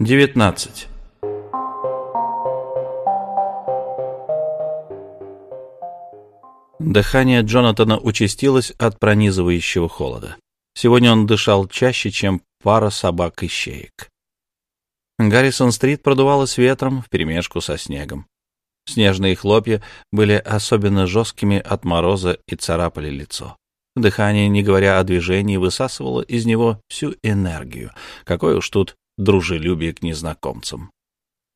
19. Дыхание Джонатана участилось от пронизывающего холода. Сегодня он дышал чаще, чем пара собак и щеек. Гаррисон-стрит продувалась ветром вперемешку со снегом. Снежные хлопья были особенно жесткими от мороза и царапали лицо. Дыхание, не говоря о движении, высасывало из него всю энергию. Какое уж тут дружелюбие к незнакомцам.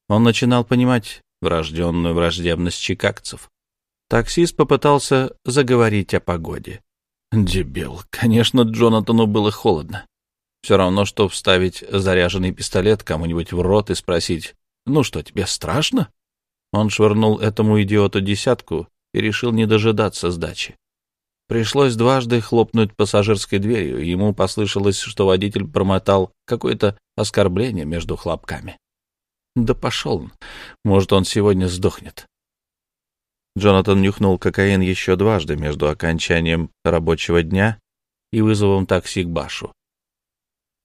Он начинал понимать врожденную враждебность чикагцев. Таксист попытался заговорить о погоде. Дебил. Конечно, Джонатану было холодно. Все равно, что вставить заряженный пистолет кому-нибудь в рот и спросить, «Ну что, тебе страшно?» Он швырнул этому идиоту десятку и решил не дожидаться сдачи. Пришлось дважды хлопнуть пассажирской дверью, ему послышалось, что водитель промотал какое-то оскорбление между хлопками. Да пошел он. Может, он сегодня сдохнет. Джонатан нюхнул кокаин еще дважды между окончанием рабочего дня и вызовом такси к Башу.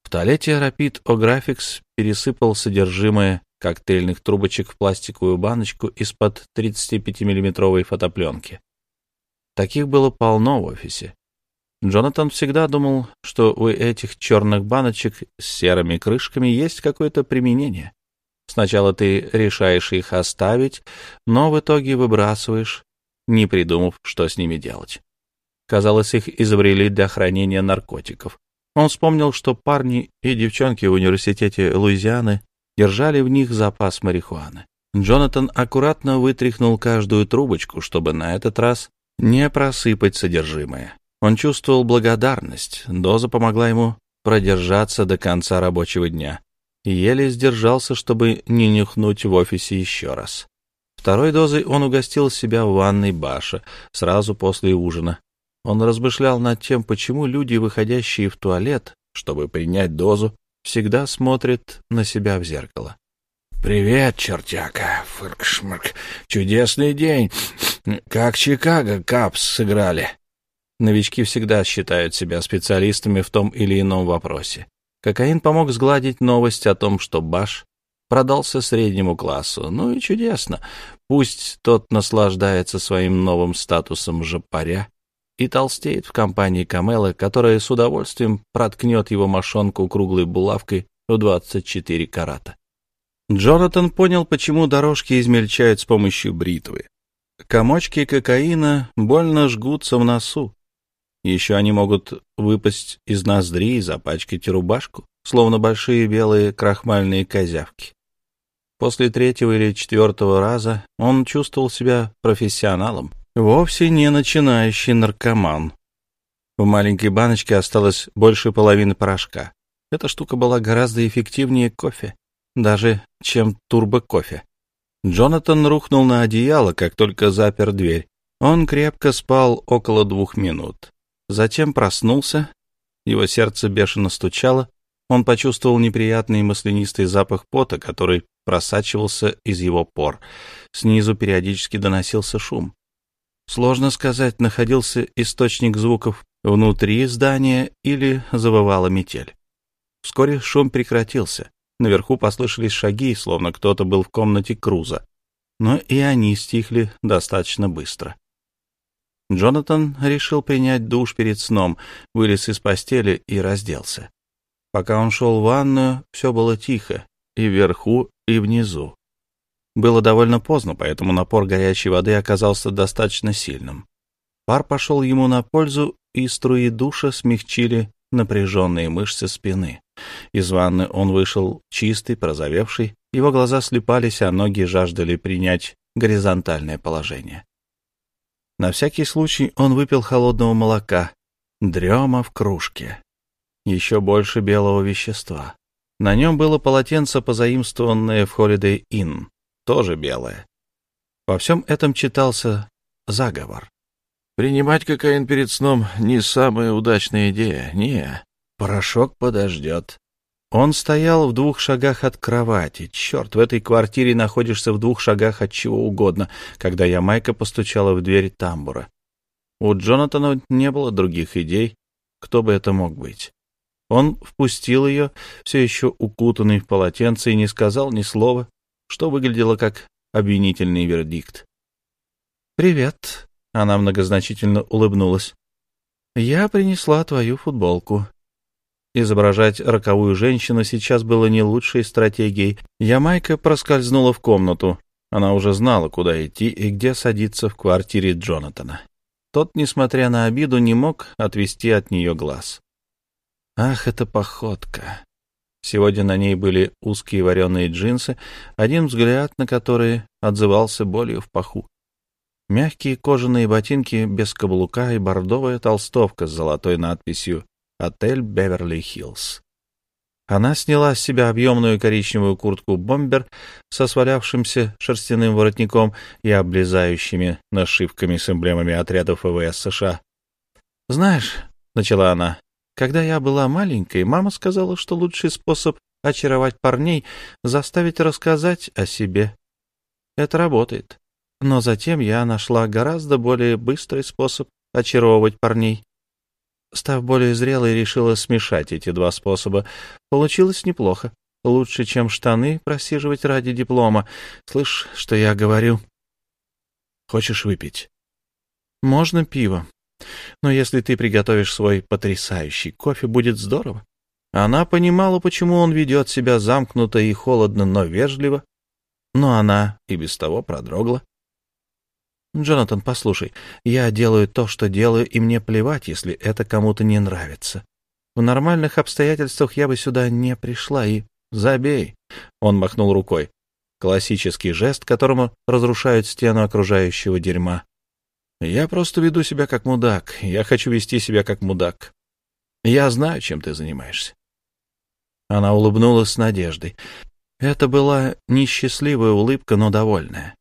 В туалете Rapid O'Graphics пересыпал содержимое коктейльных трубочек в пластиковую баночку из-под 35-миллиметровой фотопленки. Таких было полно в офисе. Джонатан всегда думал, что у этих черных баночек с серыми крышками есть какое-то применение. Сначала ты решаешь их оставить, но в итоге выбрасываешь, не придумав, что с ними делать. Казалось, их изобрели для хранения наркотиков. Он вспомнил, что парни и девчонки в университете Луизианы держали в них запас марихуаны. Джонатан аккуратно вытряхнул каждую трубочку, чтобы на этот раз не просыпать содержимое. Он чувствовал благодарность. Доза помогла ему продержаться до конца рабочего дня еле сдержался, чтобы не нюхнуть в офисе еще раз. Второй дозой он угостил себя в ванной Баша сразу после ужина. Он размышлял над тем, почему люди, выходящие в туалет, чтобы принять дозу, всегда смотрят на себя в зеркало. «Привет, чертяка!» — фырк-шмырк. «Чудесный день! Как Чикаго Капс сыграли!» Новички всегда считают себя специалистами в том или ином вопросе. Кокаин помог сгладить новость о том, что Баш продался среднему классу. Ну и чудесно. Пусть тот наслаждается своим новым статусом жопаря и толстеет в компании Камелы, которая с удовольствием проткнет его мошонку круглой булавкой в 24 карата. Джонатан понял, почему дорожки измельчают с помощью бритвы. Комочки кокаина больно жгутся в носу, еще они могут выпасть из ноздри и запачкать рубашку, словно большие белые крахмальные козявки. После третьего или четвертого раза он чувствовал себя профессионалом, вовсе не начинающий наркоман. В маленькой баночке осталось больше половины порошка. Эта штука была гораздо эффективнее кофе, даже чем турбо-кофе. Джонатан рухнул на одеяло, как только запер дверь. Он крепко спал около двух минут. Затем проснулся, его сердце бешено стучало, он почувствовал неприятный маслянистый запах пота, который просачивался из его пор. Снизу периодически доносился шум. Сложно сказать, находился источник звуков внутри здания или завывала метель. Вскоре шум прекратился. Наверху послышались шаги, словно кто-то был в комнате Круза. Но и они стихли достаточно быстро. Джонатан решил принять душ перед сном, вылез из постели и разделся. Пока он шел в ванную, все было тихо, и вверху, и внизу. Было довольно поздно, поэтому напор горячей воды оказался достаточно сильным. Пар пошел ему на пользу, и струи душа смягчили напряженные мышцы спины. Из ванны он вышел чистый, прозовевший, его глаза слепались, а ноги жаждали принять горизонтальное положение. На всякий случай он выпил холодного молока, дрема в кружке. Еще больше белого вещества. На нем было полотенце, позаимствованное в Holiday Inn, тоже белое. Во всем этом читался заговор. Принимать кокаин перед сном — не самая удачная идея, не. Порошок подождет. Он стоял в двух шагах от кровати. Черт, в этой квартире находишься в двух шагах от чего угодно, когда я Майка постучала в дверь тамбура. У Джонатана не было других идей, кто бы это мог быть. Он впустил ее, все еще укутанный в полотенце, и не сказал ни слова, что выглядело как обвинительный вердикт. «Привет», — она многозначительно улыбнулась. «Я принесла твою футболку». Изображать роковую женщину сейчас было не лучшей стратегией. Ямайка проскользнула в комнату. Она уже знала, куда идти и где садиться в квартире Джонатана. Тот, несмотря на обиду, не мог отвести от нее глаз. Ах, эта походка! Сегодня на ней были узкие вареные джинсы, один взгляд на которые отзывался болью в паху. Мягкие кожаные ботинки без каблука и бордовая толстовка с золотой надписью «Отель Беверли-Хиллз». Она сняла с себя объемную коричневую куртку-бомбер со свалявшимся шерстяным воротником и облезающими нашивками с эмблемами отрядов ВВС США. «Знаешь», — начала она, — «когда я была маленькой, мама сказала, что лучший способ очаровать парней — заставить рассказать о себе. Это работает. Но затем я нашла гораздо более быстрый способ очаровывать парней. Став более зрелой, решила смешать эти два способа. Получилось неплохо. Лучше, чем штаны просиживать ради диплома. Слышь, что я говорю? Хочешь выпить? Можно пиво. Но если ты приготовишь свой потрясающий кофе, будет здорово. Она понимала, почему он ведет себя замкнуто и холодно, но вежливо. Но она и без того продрогла. «Джонатан, послушай, я делаю то, что делаю, и мне плевать, если это кому-то не нравится. В нормальных обстоятельствах я бы сюда не пришла, и забей!» Он махнул рукой. Классический жест, которому разрушают стену окружающего дерьма. «Я просто веду себя как мудак. Я хочу вести себя как мудак. Я знаю, чем ты занимаешься». Она улыбнулась с надеждой. Это была несчастливая улыбка, но довольная.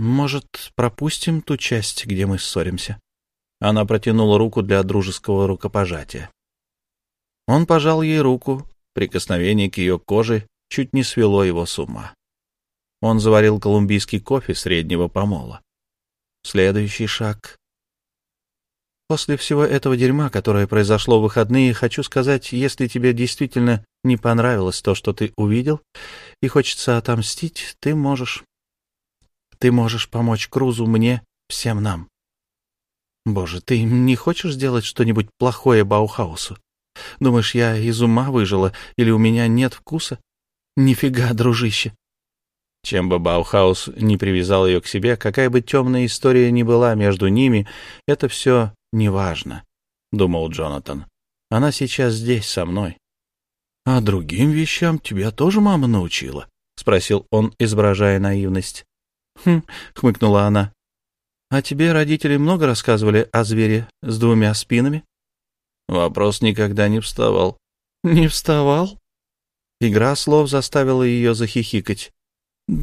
«Может, пропустим ту часть, где мы ссоримся?» Она протянула руку для дружеского рукопожатия. Он пожал ей руку, прикосновение к ее коже чуть не свело его с ума. Он заварил колумбийский кофе среднего помола. Следующий шаг. После всего этого дерьма, которое произошло в выходные, хочу сказать, если тебе действительно не понравилось то, что ты увидел, и хочется отомстить, ты можешь ты можешь помочь Крузу, мне, всем нам. Боже, ты не хочешь сделать что-нибудь плохое Баухаусу? Думаешь, я из ума выжила или у меня нет вкуса? Нифига, дружище. Чем бы Баухаус не привязал ее к себе, какая бы темная история ни была между ними, это все неважно, — думал Джонатан. Она сейчас здесь, со мной. — А другим вещам тебя тоже мама научила? — спросил он, изображая наивность. «Хм», — хмыкнула она. «А тебе родители много рассказывали о звере с двумя спинами?» Вопрос никогда не вставал. «Не вставал?» Игра слов заставила ее захихикать.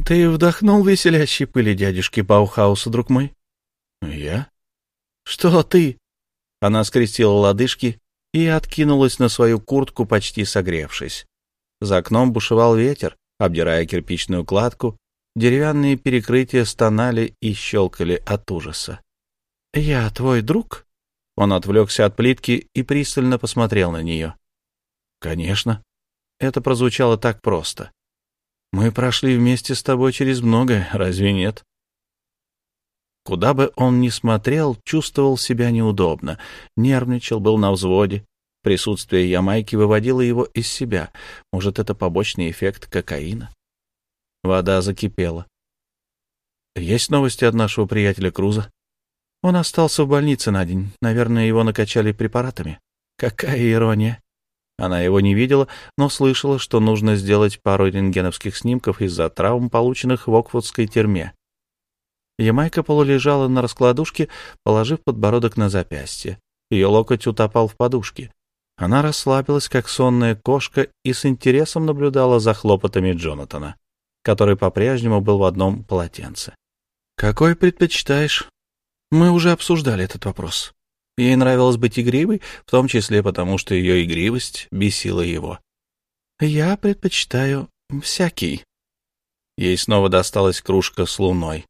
«Ты вдохнул веселящей пыли дядюшки Баухауса, друг мой?» «Я?» «Что ты?» Она скрестила лодыжки и откинулась на свою куртку, почти согревшись. За окном бушевал ветер, обдирая кирпичную кладку Деревянные перекрытия стонали и щелкали от ужаса. «Я твой друг?» Он отвлекся от плитки и пристально посмотрел на нее. «Конечно». Это прозвучало так просто. «Мы прошли вместе с тобой через многое, разве нет?» Куда бы он ни смотрел, чувствовал себя неудобно, нервничал, был на взводе. Присутствие Ямайки выводило его из себя. Может, это побочный эффект кокаина? Вода закипела. «Есть новости от нашего приятеля Круза?» «Он остался в больнице на день. Наверное, его накачали препаратами». «Какая ирония!» Она его не видела, но слышала, что нужно сделать пару рентгеновских снимков из-за травм, полученных в Окфордской тюрьме. Ямайка полулежала на раскладушке, положив подбородок на запястье. Ее локоть утопал в подушке. Она расслабилась, как сонная кошка, и с интересом наблюдала за хлопотами Джонатана который по-прежнему был в одном полотенце. «Какой предпочитаешь?» «Мы уже обсуждали этот вопрос. Ей нравилось быть игривой, в том числе потому, что ее игривость бесила его. «Я предпочитаю всякий». Ей снова досталась кружка с луной.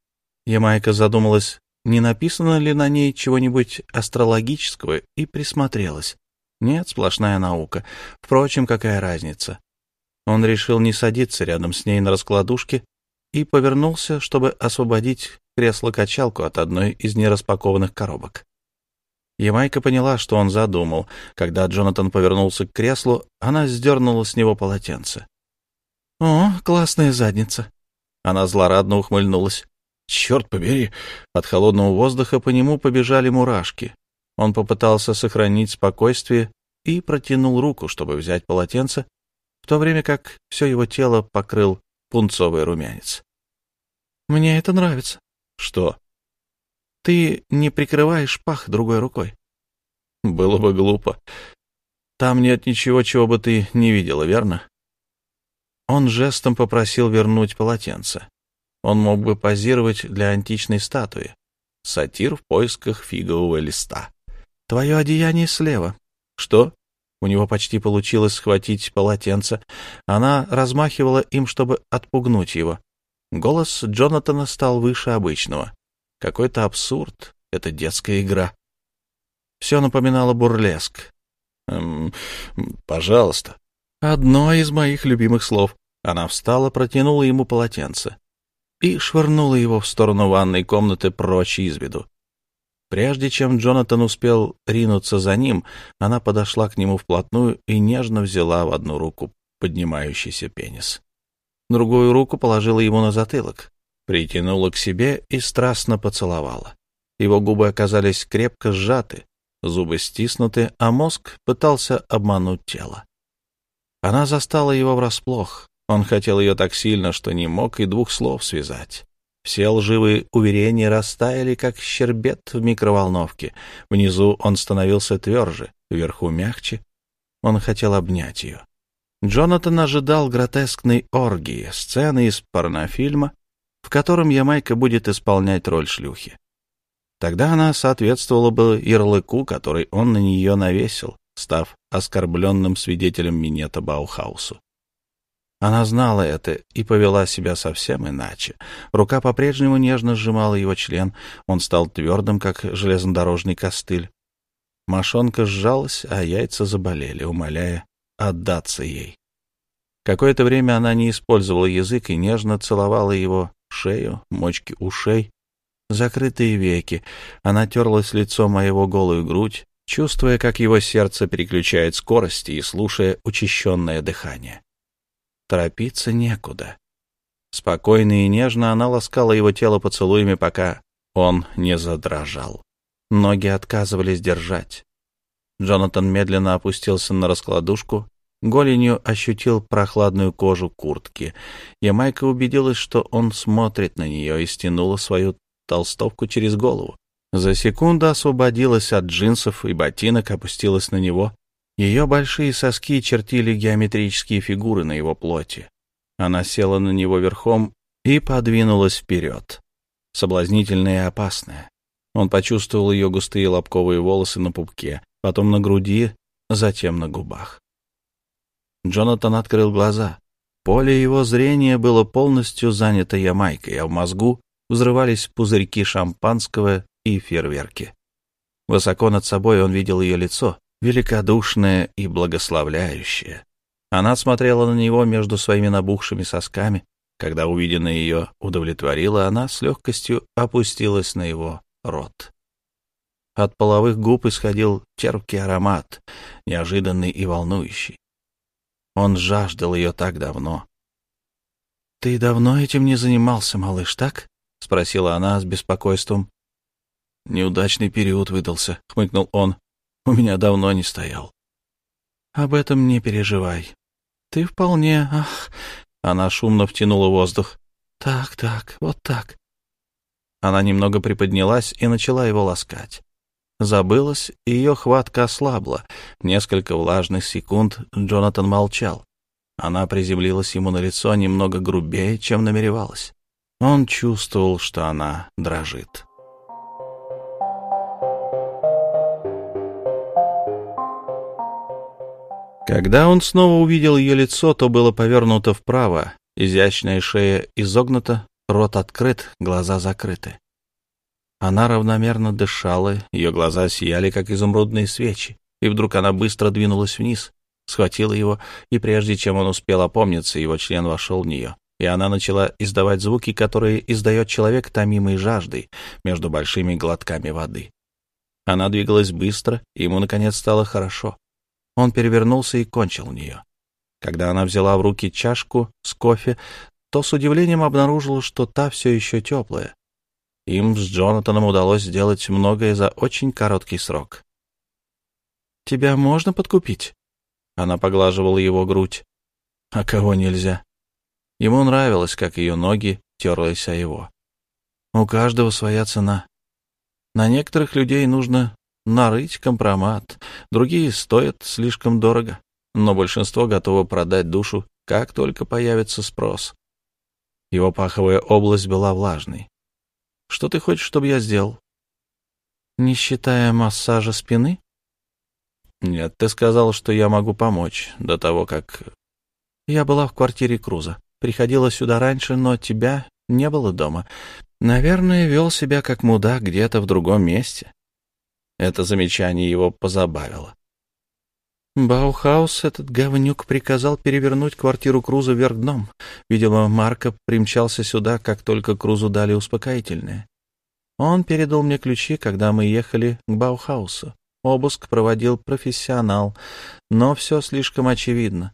Ямайка задумалась, не написано ли на ней чего-нибудь астрологического, и присмотрелась. Нет, сплошная наука. Впрочем, какая разница? Он решил не садиться рядом с ней на раскладушке и повернулся, чтобы освободить кресло-качалку от одной из нераспакованных коробок. Ямайка поняла, что он задумал. Когда Джонатан повернулся к креслу, она сдернула с него полотенце. «О, классная задница!» Она злорадно ухмыльнулась. «Черт побери!» От холодного воздуха по нему побежали мурашки. Он попытался сохранить спокойствие и протянул руку, чтобы взять полотенце, в то время как все его тело покрыл пунцовый румянец. «Мне это нравится». «Что?» «Ты не прикрываешь пах другой рукой». «Было бы глупо. Там нет ничего, чего бы ты не видела, верно?» Он жестом попросил вернуть полотенце. Он мог бы позировать для античной статуи. Сатир в поисках фигового листа. «Твое одеяние слева». «Что?» У него почти получилось схватить полотенце. Она размахивала им, чтобы отпугнуть его. Голос Джонатана стал выше обычного. Какой-то абсурд. Это детская игра. Все напоминало бурлеск. «Эм, «Пожалуйста». «Одно из моих любимых слов». Она встала, протянула ему полотенце и швырнула его в сторону ванной комнаты прочь из виду. Прежде чем Джонатан успел ринуться за ним, она подошла к нему вплотную и нежно взяла в одну руку поднимающийся пенис. Другую руку положила ему на затылок, притянула к себе и страстно поцеловала. Его губы оказались крепко сжаты, зубы стиснуты, а мозг пытался обмануть тело. Она застала его врасплох. Он хотел ее так сильно, что не мог и двух слов связать. Все лживые уверения растаяли, как щербет в микроволновке. Внизу он становился тверже, вверху мягче. Он хотел обнять ее. Джонатан ожидал гротескной оргии, сцены из порнофильма, в котором Ямайка будет исполнять роль шлюхи. Тогда она соответствовала бы ярлыку, который он на нее навесил, став оскорбленным свидетелем минета Баухаусу. Она знала это и повела себя совсем иначе. Рука по-прежнему нежно сжимала его член, он стал твердым, как железнодорожный костыль. Мошонка сжалась, а яйца заболели, умоляя отдаться ей. Какое-то время она не использовала язык и нежно целовала его шею, мочки ушей, закрытые веки. Она терлась лицом моего голую грудь, чувствуя, как его сердце переключает скорости и слушая учащенное дыхание. Торопиться некуда. Спокойно и нежно она ласкала его тело поцелуями, пока он не задрожал. Ноги отказывались держать. Джонатан медленно опустился на раскладушку, голенью ощутил прохладную кожу куртки. Ямайка убедилась, что он смотрит на нее и стянула свою толстовку через голову. За секунду освободилась от джинсов и ботинок, опустилась на него, ее большие соски чертили геометрические фигуры на его плоти. Она села на него верхом и подвинулась вперед. Соблазнительная и опасная. Он почувствовал ее густые лобковые волосы на пупке, потом на груди, затем на губах. Джонатан открыл глаза. Поле его зрения было полностью занято Ямайкой, а в мозгу взрывались пузырьки шампанского и фейерверки. Высоко над собой он видел ее лицо, великодушная и благословляющая. Она смотрела на него между своими набухшими сосками. Когда увиденное ее удовлетворило, она с легкостью опустилась на его рот. От половых губ исходил терпкий аромат, неожиданный и волнующий. Он жаждал ее так давно. — Ты давно этим не занимался, малыш, так? — спросила она с беспокойством. — Неудачный период выдался, — хмыкнул он. У меня давно не стоял. Об этом не переживай. Ты вполне... Ах... Она шумно втянула воздух. Так, так, вот так. Она немного приподнялась и начала его ласкать. Забылась, и ее хватка ослабла. Несколько влажных секунд Джонатан молчал. Она приземлилась ему на лицо немного грубее, чем намеревалась. Он чувствовал, что она дрожит. Когда он снова увидел ее лицо, то было повернуто вправо, изящная шея изогнута, рот открыт, глаза закрыты. Она равномерно дышала, ее глаза сияли, как изумрудные свечи. и вдруг она быстро двинулась вниз, схватила его, и прежде чем он успел опомниться, его член вошел в нее, и она начала издавать звуки, которые издает человек, томимый жаждой, между большими глотками воды. Она двигалась быстро, и ему, наконец, стало хорошо. Он перевернулся и кончил в нее. Когда она взяла в руки чашку с кофе, то с удивлением обнаружила, что та все еще теплая. Им с Джонатаном удалось сделать многое за очень короткий срок. «Тебя можно подкупить?» Она поглаживала его грудь. «А кого нельзя?» Ему нравилось, как ее ноги терлись о его. «У каждого своя цена. На некоторых людей нужно нарыть компромат, другие стоят слишком дорого, но большинство готово продать душу, как только появится спрос. Его паховая область была влажной. Что ты хочешь, чтобы я сделал? Не считая массажа спины? Нет, ты сказал, что я могу помочь до того, как... Я была в квартире Круза. Приходила сюда раньше, но тебя не было дома. Наверное, вел себя как мудак где-то в другом месте. Это замечание его позабавило. Баухаус, этот говнюк, приказал перевернуть квартиру Круза вверх дном. Видимо, Марко примчался сюда, как только Крузу дали успокоительное. Он передал мне ключи, когда мы ехали к Баухаусу. Обыск проводил профессионал, но все слишком очевидно.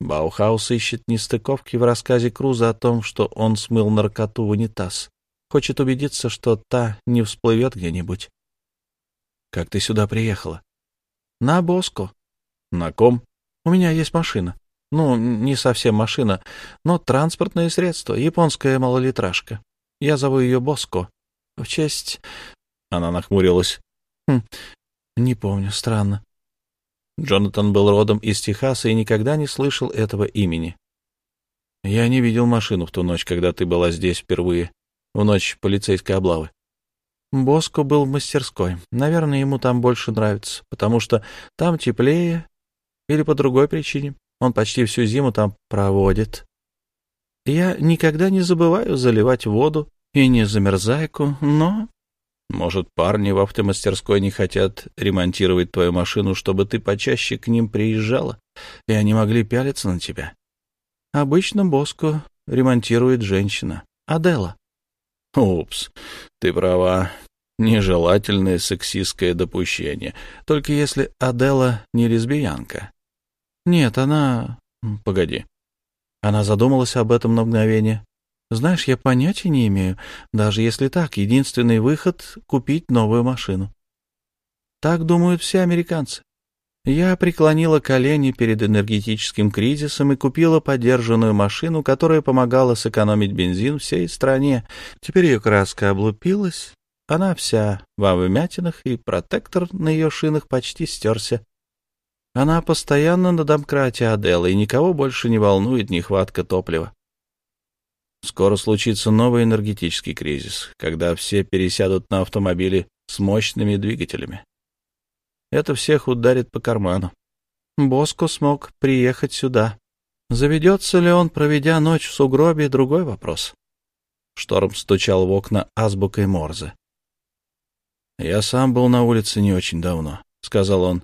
Баухаус ищет нестыковки в рассказе Круза о том, что он смыл наркоту в унитаз. Хочет убедиться, что та не всплывет где-нибудь. — Как ты сюда приехала? — На Боско. На ком? У меня есть машина. Ну, не совсем машина, но транспортное средство, японская малолитражка. Я зову ее Боско. В честь... Она нахмурилась. Хм, не помню, странно. Джонатан был родом из Техаса и никогда не слышал этого имени. Я не видел машину в ту ночь, когда ты была здесь впервые, в ночь полицейской облавы. Боско был в мастерской. Наверное, ему там больше нравится, потому что там теплее, или по другой причине. Он почти всю зиму там проводит. Я никогда не забываю заливать воду и не замерзайку, но... Может, парни в автомастерской не хотят ремонтировать твою машину, чтобы ты почаще к ним приезжала, и они могли пялиться на тебя? Обычно Боско ремонтирует женщина. Адела. Упс, ты права. Нежелательное сексистское допущение. Только если Адела не лесбиянка. Нет, она... Погоди. Она задумалась об этом на мгновение. Знаешь, я понятия не имею. Даже если так, единственный выход — купить новую машину. Так думают все американцы. Я преклонила колени перед энергетическим кризисом и купила подержанную машину, которая помогала сэкономить бензин всей стране. Теперь ее краска облупилась, она вся во вмятинах, и протектор на ее шинах почти стерся. Она постоянно на домкрате Аделы, и никого больше не волнует нехватка топлива. Скоро случится новый энергетический кризис, когда все пересядут на автомобили с мощными двигателями. Это всех ударит по карману. Боско смог приехать сюда. Заведется ли он, проведя ночь в сугробе, другой вопрос. Шторм стучал в окна азбукой Морзе. «Я сам был на улице не очень давно», — сказал он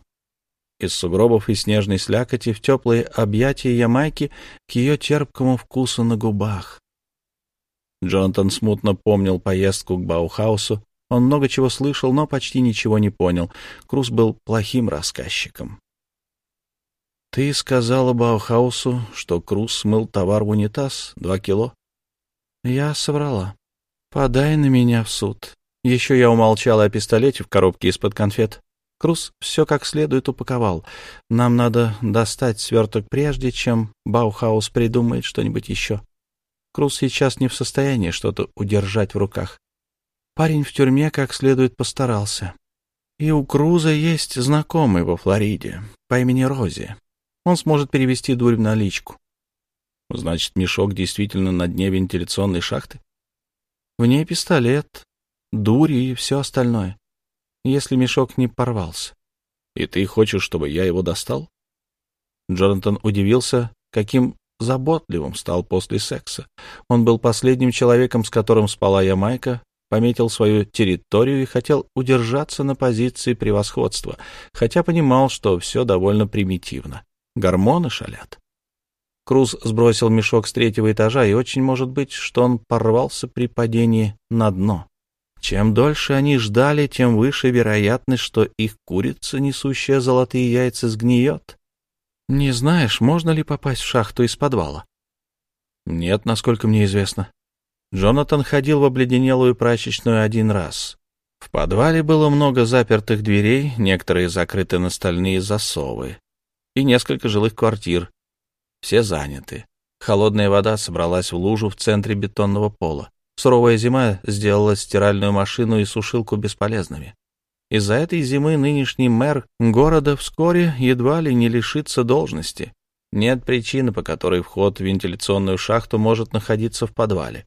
из сугробов и снежной слякоти в теплые объятия Ямайки к ее терпкому вкусу на губах. Джонатан смутно помнил поездку к Баухаусу. Он много чего слышал, но почти ничего не понял. Круз был плохим рассказчиком. «Ты сказала Баухаусу, что Круз смыл товар в унитаз, два кило?» «Я соврала. Подай на меня в суд. Еще я умолчала о пистолете в коробке из-под конфет. Круз все как следует упаковал. Нам надо достать сверток прежде, чем Баухаус придумает что-нибудь еще. Круз сейчас не в состоянии что-то удержать в руках. Парень в тюрьме как следует постарался. И у Круза есть знакомый во Флориде по имени Рози. Он сможет перевести дурь в наличку. Значит, мешок действительно на дне вентиляционной шахты? В ней пистолет, дурь и все остальное если мешок не порвался. И ты хочешь, чтобы я его достал? Джонатан удивился, каким заботливым стал после секса. Он был последним человеком, с которым спала Ямайка, пометил свою территорию и хотел удержаться на позиции превосходства, хотя понимал, что все довольно примитивно. Гормоны шалят. Круз сбросил мешок с третьего этажа, и очень может быть, что он порвался при падении на дно. Чем дольше они ждали, тем выше вероятность, что их курица, несущая золотые яйца, сгниет. Не знаешь, можно ли попасть в шахту из подвала? Нет, насколько мне известно. Джонатан ходил в обледенелую прачечную один раз. В подвале было много запертых дверей, некоторые закрыты на стальные засовы, и несколько жилых квартир. Все заняты. Холодная вода собралась в лужу в центре бетонного пола. Суровая зима сделала стиральную машину и сушилку бесполезными. Из-за этой зимы нынешний мэр города вскоре едва ли не лишится должности. Нет причины, по которой вход в вентиляционную шахту может находиться в подвале.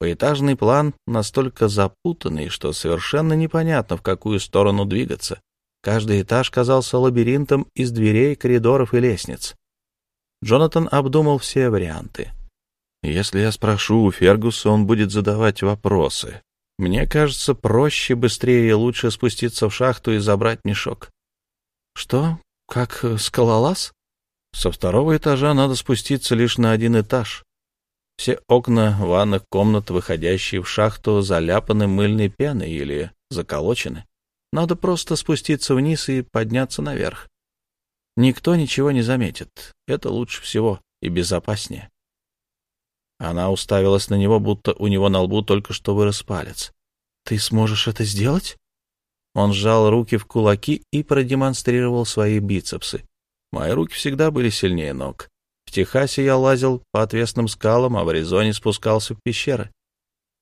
Поэтажный план настолько запутанный, что совершенно непонятно, в какую сторону двигаться. Каждый этаж казался лабиринтом из дверей, коридоров и лестниц. Джонатан обдумал все варианты. Если я спрошу у Фергуса, он будет задавать вопросы. Мне кажется, проще, быстрее и лучше спуститься в шахту и забрать мешок. Что? Как э, скалолаз? Со второго этажа надо спуститься лишь на один этаж. Все окна ванных комнат, выходящие в шахту, заляпаны мыльной пеной или заколочены. Надо просто спуститься вниз и подняться наверх. Никто ничего не заметит. Это лучше всего и безопаснее. Она уставилась на него, будто у него на лбу только что вырос палец. «Ты сможешь это сделать?» Он сжал руки в кулаки и продемонстрировал свои бицепсы. Мои руки всегда были сильнее ног. В Техасе я лазил по отвесным скалам, а в Аризоне спускался в пещеры.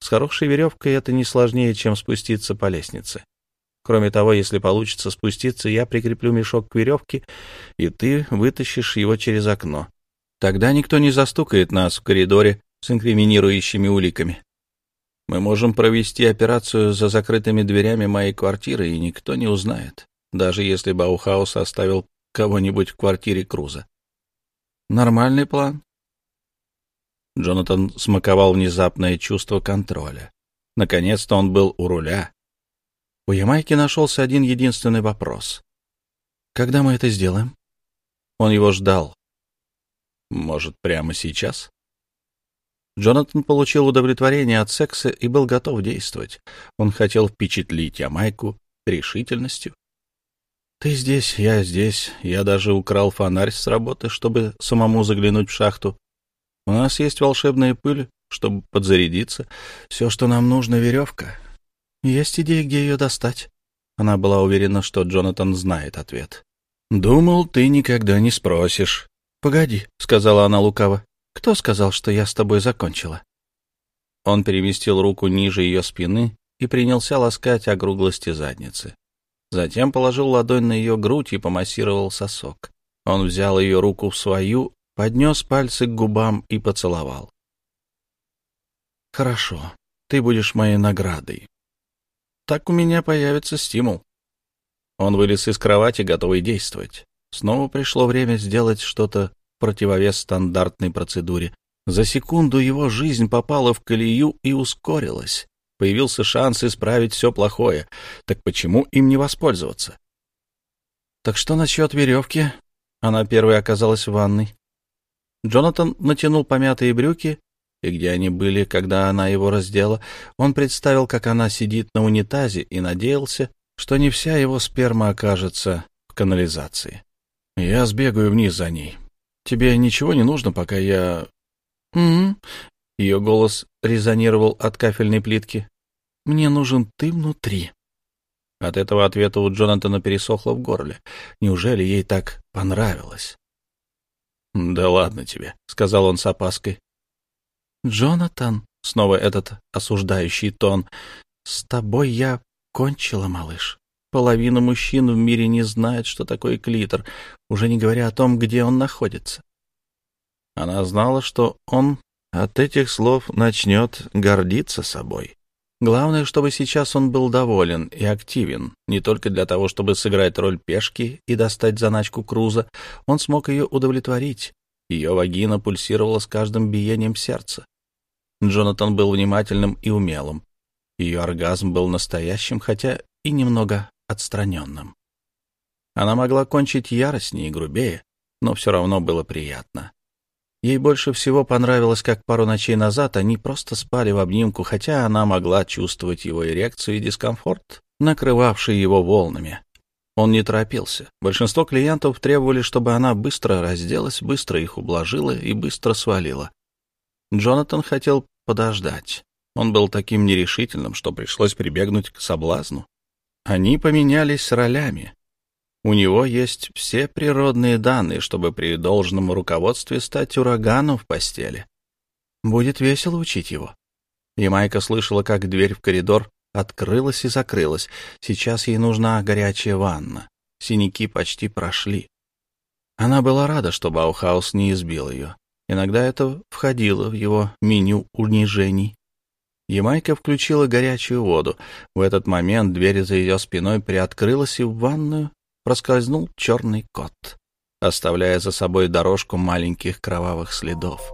С хорошей веревкой это не сложнее, чем спуститься по лестнице. Кроме того, если получится спуститься, я прикреплю мешок к веревке, и ты вытащишь его через окно. Тогда никто не застукает нас в коридоре с инкриминирующими уликами. Мы можем провести операцию за закрытыми дверями моей квартиры, и никто не узнает, даже если Баухаус оставил кого-нибудь в квартире Круза. Нормальный план? Джонатан смаковал внезапное чувство контроля. Наконец-то он был у руля. У Ямайки нашелся один единственный вопрос. «Когда мы это сделаем?» Он его ждал. «Может, прямо сейчас?» Джонатан получил удовлетворение от секса и был готов действовать. Он хотел впечатлить Ямайку решительностью. «Ты здесь, я здесь. Я даже украл фонарь с работы, чтобы самому заглянуть в шахту. У нас есть волшебная пыль, чтобы подзарядиться. Все, что нам нужно, — веревка. Есть идея, где ее достать?» Она была уверена, что Джонатан знает ответ. «Думал, ты никогда не спросишь». «Погоди», — сказала она лукаво. Кто сказал, что я с тобой закончила?» Он переместил руку ниже ее спины и принялся ласкать округлости задницы. Затем положил ладонь на ее грудь и помассировал сосок. Он взял ее руку в свою, поднес пальцы к губам и поцеловал. «Хорошо, ты будешь моей наградой. Так у меня появится стимул». Он вылез из кровати, готовый действовать. Снова пришло время сделать что-то противовес стандартной процедуре. За секунду его жизнь попала в колею и ускорилась. Появился шанс исправить все плохое. Так почему им не воспользоваться? Так что насчет веревки? Она первой оказалась в ванной. Джонатан натянул помятые брюки, и где они были, когда она его раздела, он представил, как она сидит на унитазе и надеялся, что не вся его сперма окажется в канализации. Я сбегаю вниз за ней. Тебе ничего не нужно, пока я...» «Угу». Ее голос резонировал от кафельной плитки. «Мне нужен ты внутри». От этого ответа у Джонатана пересохло в горле. Неужели ей так понравилось? «Да ладно тебе», — сказал он с опаской. «Джонатан», — снова этот осуждающий тон, — «с тобой я кончила, малыш. Половина мужчин в мире не знает, что такое клитор, уже не говоря о том, где он находится. Она знала, что он от этих слов начнет гордиться собой. Главное, чтобы сейчас он был доволен и активен, не только для того, чтобы сыграть роль пешки и достать заначку Круза, он смог ее удовлетворить. Ее вагина пульсировала с каждым биением сердца. Джонатан был внимательным и умелым. Ее оргазм был настоящим, хотя и немного отстраненным. Она могла кончить яростнее и грубее, но все равно было приятно. Ей больше всего понравилось, как пару ночей назад они просто спали в обнимку, хотя она могла чувствовать его эрекцию и дискомфорт, накрывавший его волнами. Он не торопился. Большинство клиентов требовали, чтобы она быстро разделась, быстро их ублажила и быстро свалила. Джонатан хотел подождать. Он был таким нерешительным, что пришлось прибегнуть к соблазну. Они поменялись ролями. У него есть все природные данные, чтобы при должном руководстве стать ураганом в постели. Будет весело учить его. И Майка слышала, как дверь в коридор открылась и закрылась. Сейчас ей нужна горячая ванна. Синяки почти прошли. Она была рада, что Баухаус не избил ее. Иногда это входило в его меню унижений. Ямайка включила горячую воду. В этот момент дверь за ее спиной приоткрылась, и в ванную проскользнул черный кот, оставляя за собой дорожку маленьких кровавых следов.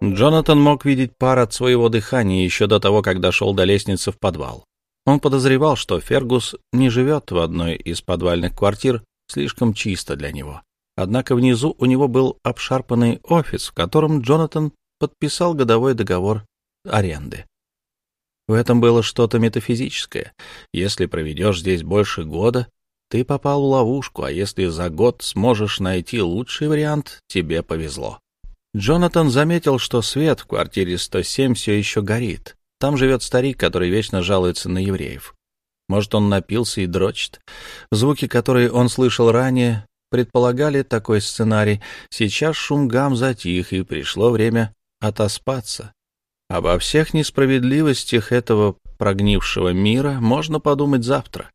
Джонатан мог видеть пар от своего дыхания еще до того, как дошел до лестницы в подвал. Он подозревал, что Фергус не живет в одной из подвальных квартир, слишком чисто для него. Однако внизу у него был обшарпанный офис, в котором Джонатан подписал годовой договор аренды. В этом было что-то метафизическое. Если проведешь здесь больше года, ты попал в ловушку, а если за год сможешь найти лучший вариант, тебе повезло. Джонатан заметил, что свет в квартире 107 все еще горит. Там живет старик, который вечно жалуется на евреев. Может, он напился и дрочит. Звуки, которые он слышал ранее, предполагали такой сценарий. Сейчас шум гам затих, и пришло время отоспаться. Обо всех несправедливостях этого прогнившего мира можно подумать завтра.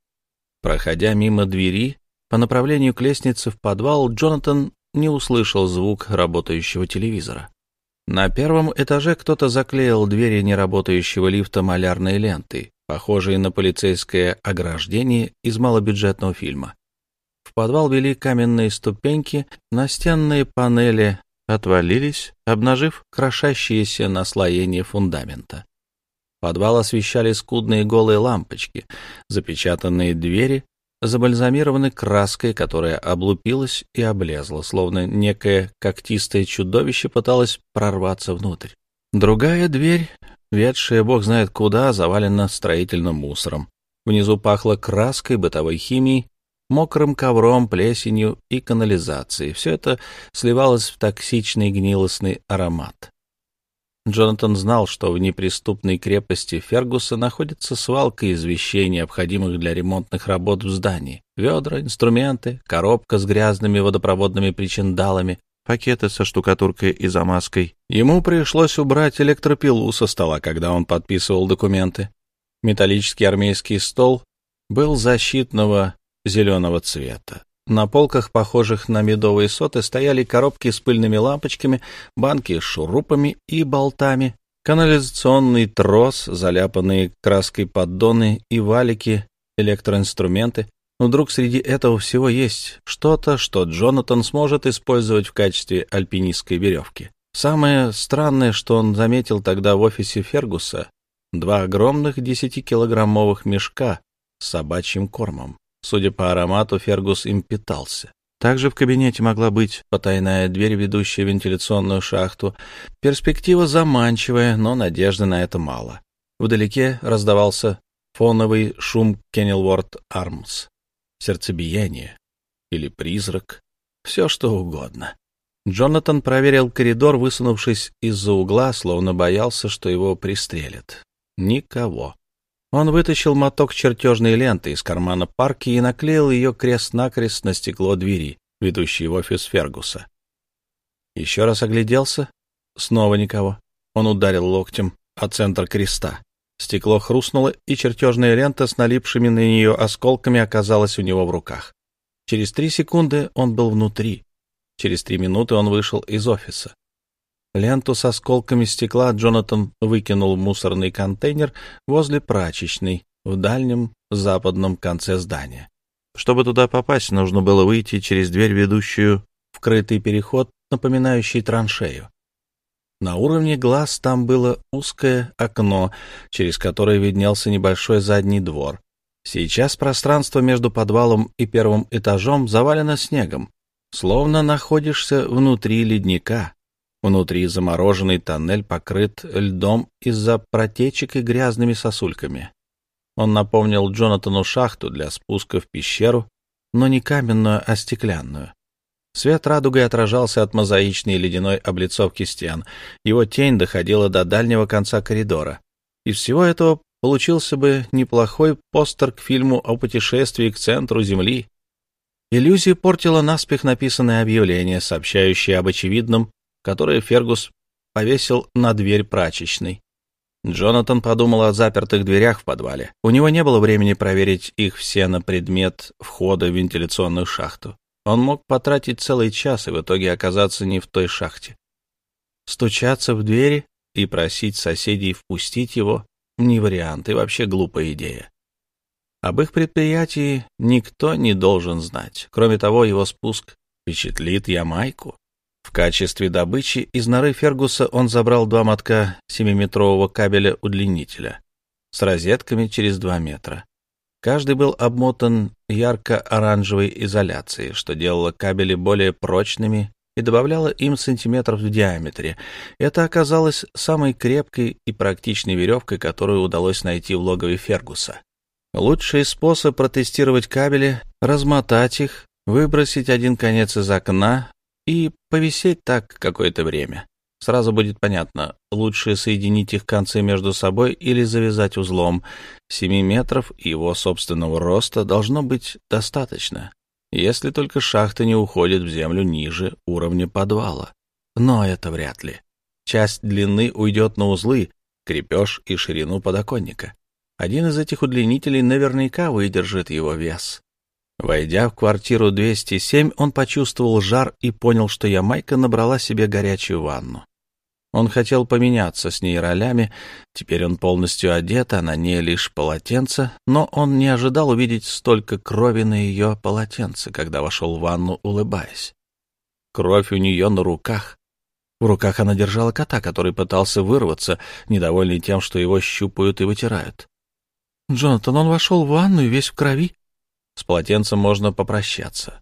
Проходя мимо двери по направлению к лестнице в подвал, Джонатан не услышал звук работающего телевизора. На первом этаже кто-то заклеил двери неработающего лифта малярной лентой, похожей на полицейское ограждение из малобюджетного фильма. В подвал вели каменные ступеньки, настенные панели отвалились, обнажив крошащиеся наслоения фундамента. Подвал освещали скудные голые лампочки, запечатанные двери забальзамированы краской, которая облупилась и облезла, словно некое когтистое чудовище пыталось прорваться внутрь. Другая дверь, ведшая бог знает куда, завалена строительным мусором. Внизу пахло краской, бытовой химией, мокрым ковром, плесенью и канализацией. Все это сливалось в токсичный гнилостный аромат. Джонатан знал, что в неприступной крепости Фергуса находится свалка из вещей, необходимых для ремонтных работ в здании. Ведра, инструменты, коробка с грязными водопроводными причиндалами, пакеты со штукатуркой и замазкой. Ему пришлось убрать электропилу со стола, когда он подписывал документы. Металлический армейский стол был защитного зеленого цвета. На полках, похожих на медовые соты, стояли коробки с пыльными лампочками, банки с шурупами и болтами, канализационный трос, заляпанные краской поддоны и валики, электроинструменты. Но вдруг среди этого всего есть что-то, что Джонатан сможет использовать в качестве альпинистской веревки. Самое странное, что он заметил тогда в офисе Фергуса, два огромных десятикилограммовых мешка с собачьим кормом. Судя по аромату, Фергус им питался. Также в кабинете могла быть потайная дверь, ведущая вентиляционную шахту. Перспектива заманчивая, но надежды на это мало. Вдалеке раздавался фоновый шум Кеннелворд Армс. Сердцебиение или призрак, все что угодно. Джонатан проверил коридор, высунувшись из-за угла, словно боялся, что его пристрелят. Никого. Он вытащил моток чертежной ленты из кармана парки и наклеил ее крест-накрест на стекло двери, ведущей в офис Фергуса. Еще раз огляделся. Снова никого. Он ударил локтем о центр креста. Стекло хрустнуло, и чертежная лента с налипшими на нее осколками оказалась у него в руках. Через три секунды он был внутри. Через три минуты он вышел из офиса. Ленту с осколками стекла Джонатан выкинул в мусорный контейнер возле прачечной в дальнем западном конце здания. Чтобы туда попасть, нужно было выйти через дверь, ведущую в вкрытый переход, напоминающий траншею. На уровне глаз там было узкое окно, через которое виднелся небольшой задний двор. Сейчас пространство между подвалом и первым этажом завалено снегом, словно находишься внутри ледника. Внутри замороженный тоннель покрыт льдом из-за протечек и грязными сосульками. Он напомнил Джонатану шахту для спуска в пещеру, но не каменную, а стеклянную. Свет радугой отражался от мозаичной ледяной облицовки стен. Его тень доходила до дальнего конца коридора. Из всего этого получился бы неплохой постер к фильму о путешествии к центру Земли. Иллюзию портило наспех написанное объявление, сообщающее об очевидном, которое Фергус повесил на дверь прачечной. Джонатан подумал о запертых дверях в подвале. У него не было времени проверить их все на предмет входа в вентиляционную шахту. Он мог потратить целый час и в итоге оказаться не в той шахте. Стучаться в двери и просить соседей впустить его — не вариант и вообще глупая идея. Об их предприятии никто не должен знать. Кроме того, его спуск впечатлит Ямайку. В качестве добычи из норы Фергуса он забрал два мотка семиметрового кабеля удлинителя с розетками через два метра. Каждый был обмотан ярко-оранжевой изоляцией, что делало кабели более прочными и добавляло им сантиметров в диаметре. Это оказалось самой крепкой и практичной веревкой, которую удалось найти в логове Фергуса. Лучший способ протестировать кабели — размотать их, выбросить один конец из окна и повисеть так какое-то время. Сразу будет понятно, лучше соединить их концы между собой или завязать узлом. Семи метров его собственного роста должно быть достаточно, если только шахта не уходит в землю ниже уровня подвала. Но это вряд ли. Часть длины уйдет на узлы, крепеж и ширину подоконника. Один из этих удлинителей наверняка выдержит его вес. Войдя в квартиру 207, он почувствовал жар и понял, что Ямайка набрала себе горячую ванну. Он хотел поменяться с ней ролями, теперь он полностью одет, а на ней лишь полотенце, но он не ожидал увидеть столько крови на ее полотенце, когда вошел в ванну, улыбаясь. Кровь у нее на руках. В руках она держала кота, который пытался вырваться, недовольный тем, что его щупают и вытирают. «Джонатан, он вошел в ванну и весь в крови». С полотенцем можно попрощаться.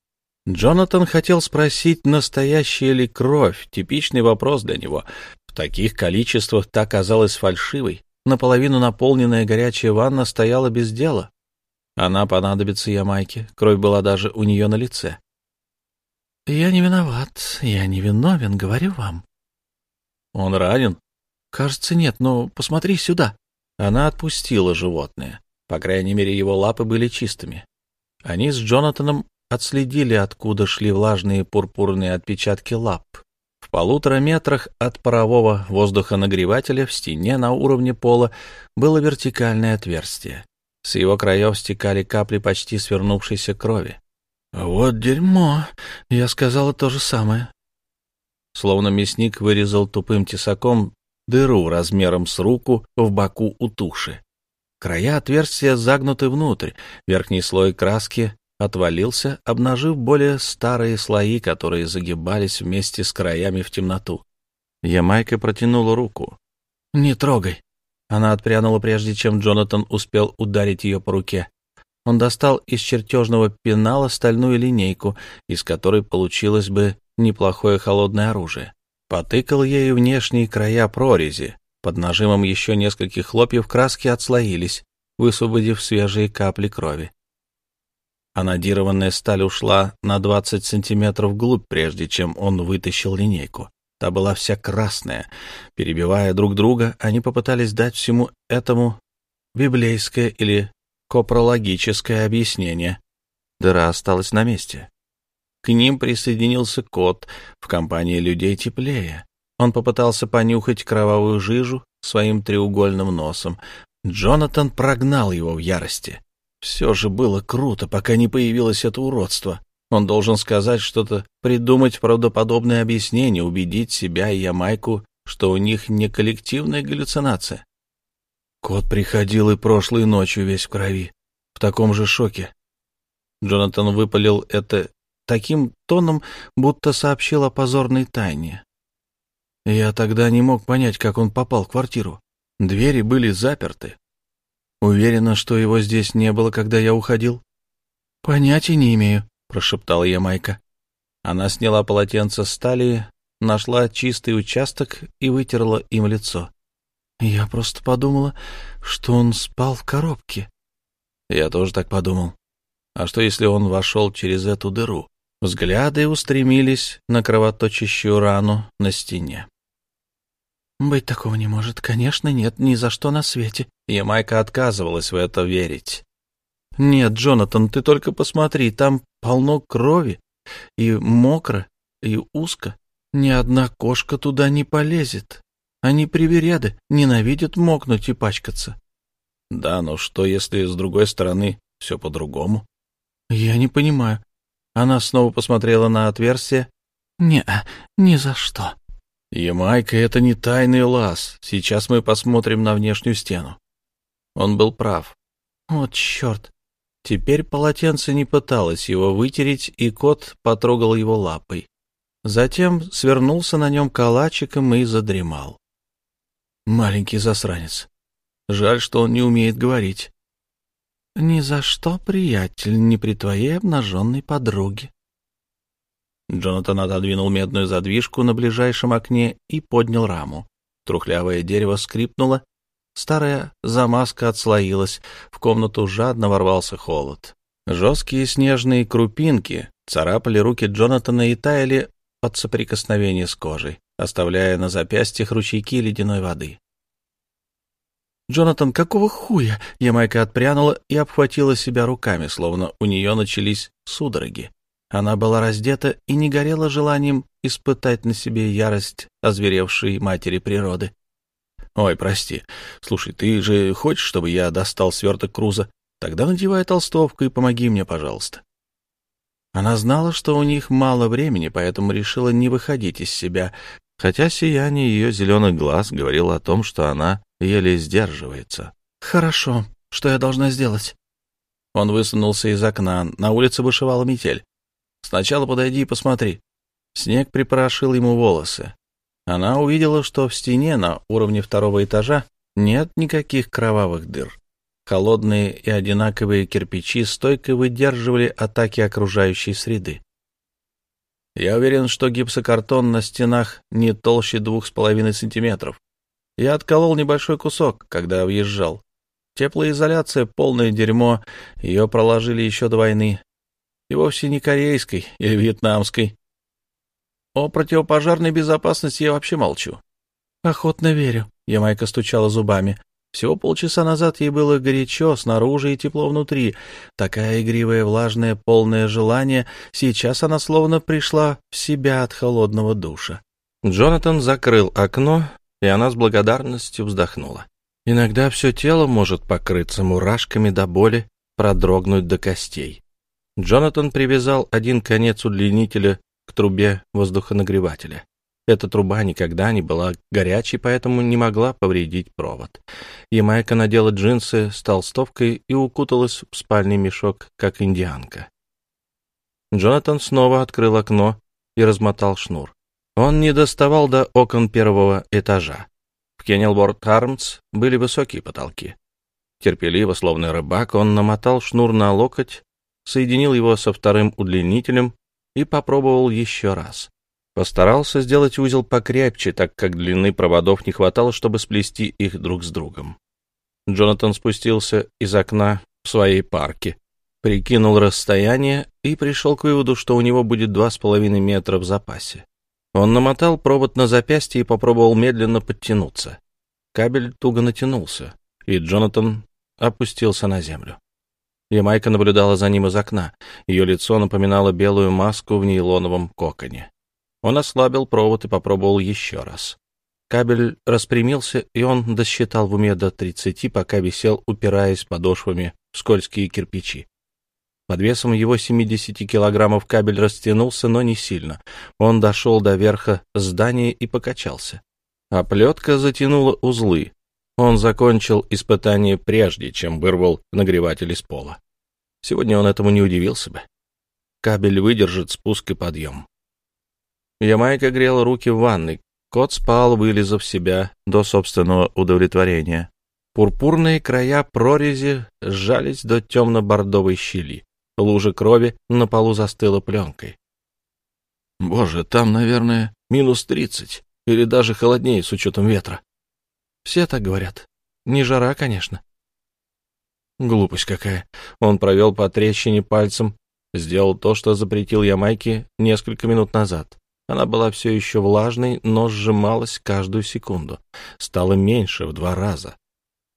Джонатан хотел спросить, настоящая ли кровь, типичный вопрос для него. В таких количествах та казалась фальшивой. Наполовину наполненная горячая ванна стояла без дела. Она понадобится Ямайке, кровь была даже у нее на лице. «Я не виноват, я не виновен, говорю вам». «Он ранен?» «Кажется, нет, но посмотри сюда». Она отпустила животное. По крайней мере, его лапы были чистыми. Они с Джонатаном отследили, откуда шли влажные пурпурные отпечатки лап. В полутора метрах от парового воздухонагревателя в стене на уровне пола было вертикальное отверстие. С его краев стекали капли почти свернувшейся крови. «Вот дерьмо! Я сказала то же самое». Словно мясник вырезал тупым тесаком дыру размером с руку в боку у туши. Края отверстия загнуты внутрь, верхний слой краски отвалился, обнажив более старые слои, которые загибались вместе с краями в темноту. Ямайка протянула руку. «Не трогай!» Она отпрянула, прежде чем Джонатан успел ударить ее по руке. Он достал из чертежного пенала стальную линейку, из которой получилось бы неплохое холодное оружие. Потыкал ею внешние края прорези. Под нажимом еще нескольких хлопьев краски отслоились, высвободив свежие капли крови. Анодированная сталь ушла на 20 сантиметров вглубь, прежде чем он вытащил линейку. Та была вся красная. Перебивая друг друга, они попытались дать всему этому библейское или копрологическое объяснение. Дыра осталась на месте. К ним присоединился кот, в компании людей теплее. Он попытался понюхать кровавую жижу своим треугольным носом. Джонатан прогнал его в ярости. Все же было круто, пока не появилось это уродство. Он должен сказать что-то, придумать правдоподобное объяснение, убедить себя и Ямайку, что у них не коллективная галлюцинация. Кот приходил и прошлой ночью весь в крови, в таком же шоке. Джонатан выпалил это таким тоном, будто сообщил о позорной тайне. Я тогда не мог понять, как он попал в квартиру. Двери были заперты. Уверена, что его здесь не было, когда я уходил? — Понятия не имею, — прошептала я Майка. Она сняла полотенце с талии, нашла чистый участок и вытерла им лицо. Я просто подумала, что он спал в коробке. Я тоже так подумал. А что, если он вошел через эту дыру? Взгляды устремились на кровоточащую рану на стене. «Быть такого не может. Конечно, нет, ни за что на свете». Ямайка отказывалась в это верить. «Нет, Джонатан, ты только посмотри, там полно крови, и мокро, и узко. Ни одна кошка туда не полезет. Они привереды, ненавидят мокнуть и пачкаться». «Да, но что, если с другой стороны все по-другому?» «Я не понимаю». Она снова посмотрела на отверстие. «Не, ни за что». «Ямайка — это не тайный лаз. Сейчас мы посмотрим на внешнюю стену». Он был прав. «Вот черт!» Теперь полотенце не пыталось его вытереть, и кот потрогал его лапой. Затем свернулся на нем калачиком и задремал. Маленький засранец. Жаль, что он не умеет говорить. «Ни за что, приятель, не при твоей обнаженной подруге». Джонатан отодвинул медную задвижку на ближайшем окне и поднял раму. Трухлявое дерево скрипнуло, старая замазка отслоилась, в комнату жадно ворвался холод. Жесткие снежные крупинки царапали руки Джонатана и таяли от соприкосновения с кожей, оставляя на запястьях ручейки ледяной воды. «Джонатан, какого хуя?» Ямайка отпрянула и обхватила себя руками, словно у нее начались судороги. Она была раздета и не горела желанием испытать на себе ярость озверевшей матери природы. «Ой, прости. Слушай, ты же хочешь, чтобы я достал сверток Круза? Тогда надевай толстовку и помоги мне, пожалуйста». Она знала, что у них мало времени, поэтому решила не выходить из себя, хотя сияние ее зеленых глаз говорило о том, что она еле сдерживается. «Хорошо. Что я должна сделать?» Он высунулся из окна. На улице бушевала метель. Сначала подойди и посмотри. Снег припорошил ему волосы. Она увидела, что в стене на уровне второго этажа нет никаких кровавых дыр. Холодные и одинаковые кирпичи стойко выдерживали атаки окружающей среды. Я уверен, что гипсокартон на стенах не толще двух с половиной сантиметров. Я отколол небольшой кусок, когда въезжал. Теплоизоляция — полное дерьмо, ее проложили еще до войны и вовсе не корейской или вьетнамской. О противопожарной безопасности я вообще молчу. Охотно верю. Ямайка стучала зубами. Всего полчаса назад ей было горячо снаружи и тепло внутри. Такая игривая, влажная, полное желание. Сейчас она словно пришла в себя от холодного душа. Джонатан закрыл окно, и она с благодарностью вздохнула. Иногда все тело может покрыться мурашками до боли, продрогнуть до костей. Джонатан привязал один конец удлинителя к трубе воздухонагревателя. Эта труба никогда не была горячей, поэтому не могла повредить провод. Ямайка надела джинсы с толстовкой и укуталась в спальный мешок, как индианка. Джонатан снова открыл окно и размотал шнур. Он не доставал до окон первого этажа. В Кеннелборд Армс были высокие потолки. Терпеливо, словно рыбак, он намотал шнур на локоть соединил его со вторым удлинителем и попробовал еще раз. Постарался сделать узел покрепче, так как длины проводов не хватало, чтобы сплести их друг с другом. Джонатан спустился из окна в своей парке, прикинул расстояние и пришел к выводу, что у него будет два с половиной метра в запасе. Он намотал провод на запястье и попробовал медленно подтянуться. Кабель туго натянулся, и Джонатан опустился на землю. Ямайка наблюдала за ним из окна. Ее лицо напоминало белую маску в нейлоновом коконе. Он ослабил провод и попробовал еще раз. Кабель распрямился, и он досчитал в уме до тридцати, пока висел, упираясь подошвами в скользкие кирпичи. Под весом его 70 килограммов кабель растянулся, но не сильно. Он дошел до верха здания и покачался. Оплетка затянула узлы. Он закончил испытание прежде, чем вырвал нагреватель из пола. Сегодня он этому не удивился бы. кабель выдержит спуск и подъем. Ямайка грела руки в ванной. Кот спал, вылезав себя до собственного удовлетворения. Пурпурные края прорези сжались до темно-бордовой щели. Лужа крови на полу застыла пленкой. Боже, там, наверное, минус тридцать. Или даже холоднее с учетом ветра. Все так говорят. Не жара, конечно. Глупость какая. Он провел по трещине пальцем, сделал то, что запретил Ямайке несколько минут назад. Она была все еще влажной, но сжималась каждую секунду. Стало меньше в два раза.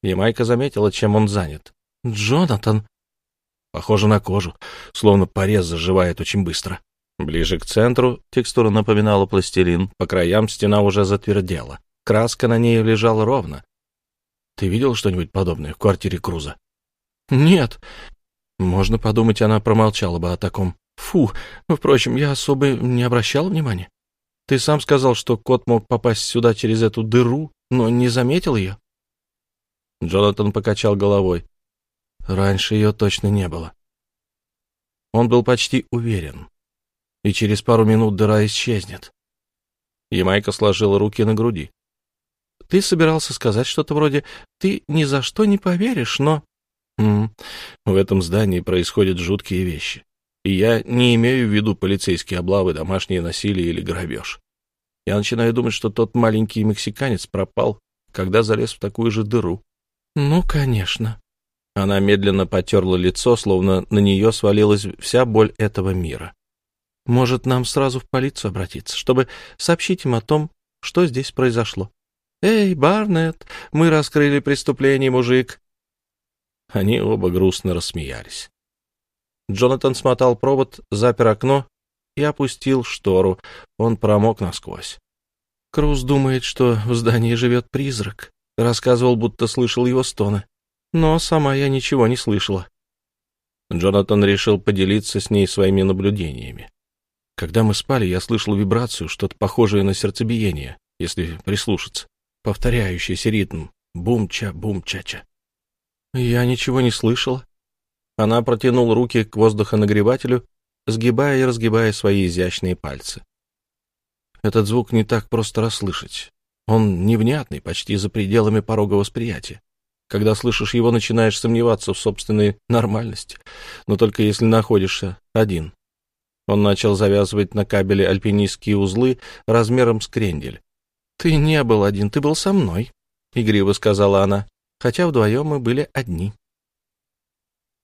Ямайка заметила, чем он занят. «Джонатан!» Похоже на кожу, словно порез заживает очень быстро. Ближе к центру текстура напоминала пластилин, по краям стена уже затвердела. Краска на ней лежала ровно. Ты видел что-нибудь подобное в квартире Круза? Нет. Можно подумать, она промолчала бы о таком. Фу, впрочем, я особо не обращал внимания. Ты сам сказал, что кот мог попасть сюда через эту дыру, но не заметил ее. Джонатан покачал головой. Раньше ее точно не было. Он был почти уверен и через пару минут дыра исчезнет. Ямайка сложила руки на груди. Ты собирался сказать что-то вроде «ты ни за что не поверишь, но...» М -м, В этом здании происходят жуткие вещи. И я не имею в виду полицейские облавы, домашнее насилие или грабеж. Я начинаю думать, что тот маленький мексиканец пропал, когда залез в такую же дыру. Ну, конечно. Она медленно потерла лицо, словно на нее свалилась вся боль этого мира. Может, нам сразу в полицию обратиться, чтобы сообщить им о том, что здесь произошло? «Эй, Барнетт, мы раскрыли преступление, мужик!» Они оба грустно рассмеялись. Джонатан смотал провод, запер окно и опустил штору. Он промок насквозь. Круз думает, что в здании живет призрак. Рассказывал, будто слышал его стоны. Но сама я ничего не слышала. Джонатан решил поделиться с ней своими наблюдениями. Когда мы спали, я слышал вибрацию, что-то похожее на сердцебиение, если прислушаться. Повторяющийся ритм. Бум-ча-бум-ча-ча. Я ничего не слышала. Она протянула руки к воздухонагревателю, сгибая и разгибая свои изящные пальцы. Этот звук не так просто расслышать. Он невнятный, почти за пределами порога восприятия. Когда слышишь его, начинаешь сомневаться в собственной нормальности, но только если находишься один. Он начал завязывать на кабеле альпинистские узлы размером с крендель. «Ты не был один, ты был со мной», — игриво сказала она, хотя вдвоем мы были одни.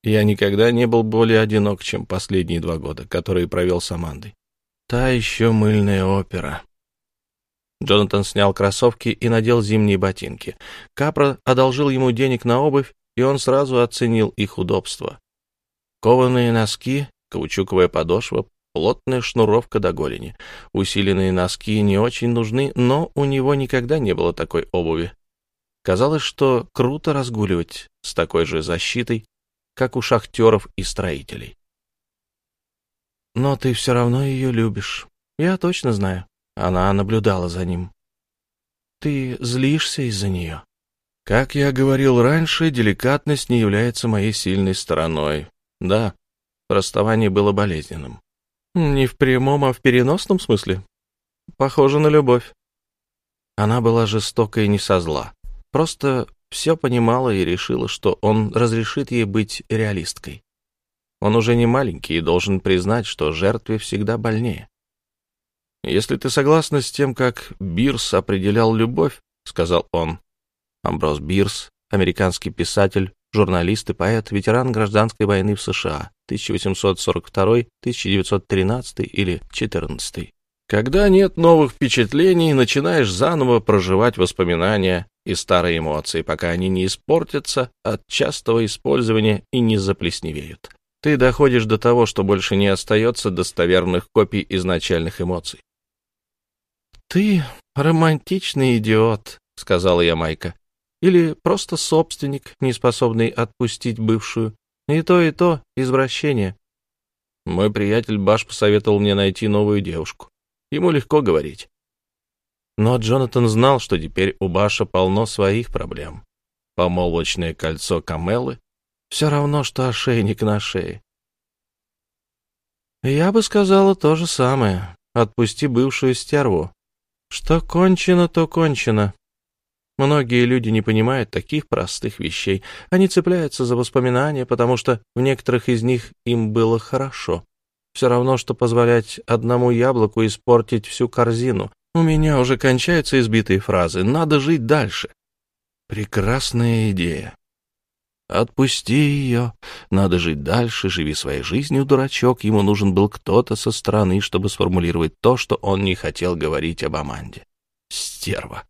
Я никогда не был более одинок, чем последние два года, которые провел с Амандой. Та еще мыльная опера. Джонатан снял кроссовки и надел зимние ботинки. Капра одолжил ему денег на обувь, и он сразу оценил их удобство. Кованые носки, каучуковая подошва, плотная шнуровка до голени. Усиленные носки не очень нужны, но у него никогда не было такой обуви. Казалось, что круто разгуливать с такой же защитой, как у шахтеров и строителей. Но ты все равно ее любишь. Я точно знаю. Она наблюдала за ним. Ты злишься из-за нее. Как я говорил раньше, деликатность не является моей сильной стороной. Да, расставание было болезненным. Не в прямом, а в переносном смысле. Похоже на любовь. Она была жестока и не со зла. Просто все понимала и решила, что он разрешит ей быть реалисткой. Он уже не маленький и должен признать, что жертве всегда больнее. «Если ты согласна с тем, как Бирс определял любовь», — сказал он. Амброс Бирс, американский писатель, журналист и поэт, ветеран гражданской войны в США, 1842-1913 или 14. Когда нет новых впечатлений, начинаешь заново проживать воспоминания и старые эмоции, пока они не испортятся от частого использования и не заплесневеют. Ты доходишь до того, что больше не остается достоверных копий изначальных эмоций. «Ты романтичный идиот», — сказала я Майка. «Или просто собственник, не способный отпустить бывшую. И то, и то извращение». Мой приятель Баш посоветовал мне найти новую девушку. Ему легко говорить. Но Джонатан знал, что теперь у Баша полно своих проблем. Помолвочное кольцо Камелы — все равно, что ошейник на шее. Я бы сказала то же самое. Отпусти бывшую стерву. Что кончено, то кончено. Многие люди не понимают таких простых вещей. Они цепляются за воспоминания, потому что в некоторых из них им было хорошо. Все равно, что позволять одному яблоку испортить всю корзину. У меня уже кончаются избитые фразы. Надо жить дальше. Прекрасная идея. Отпусти ее. Надо жить дальше, живи своей жизнью, дурачок. Ему нужен был кто-то со стороны, чтобы сформулировать то, что он не хотел говорить об Аманде. Стерва.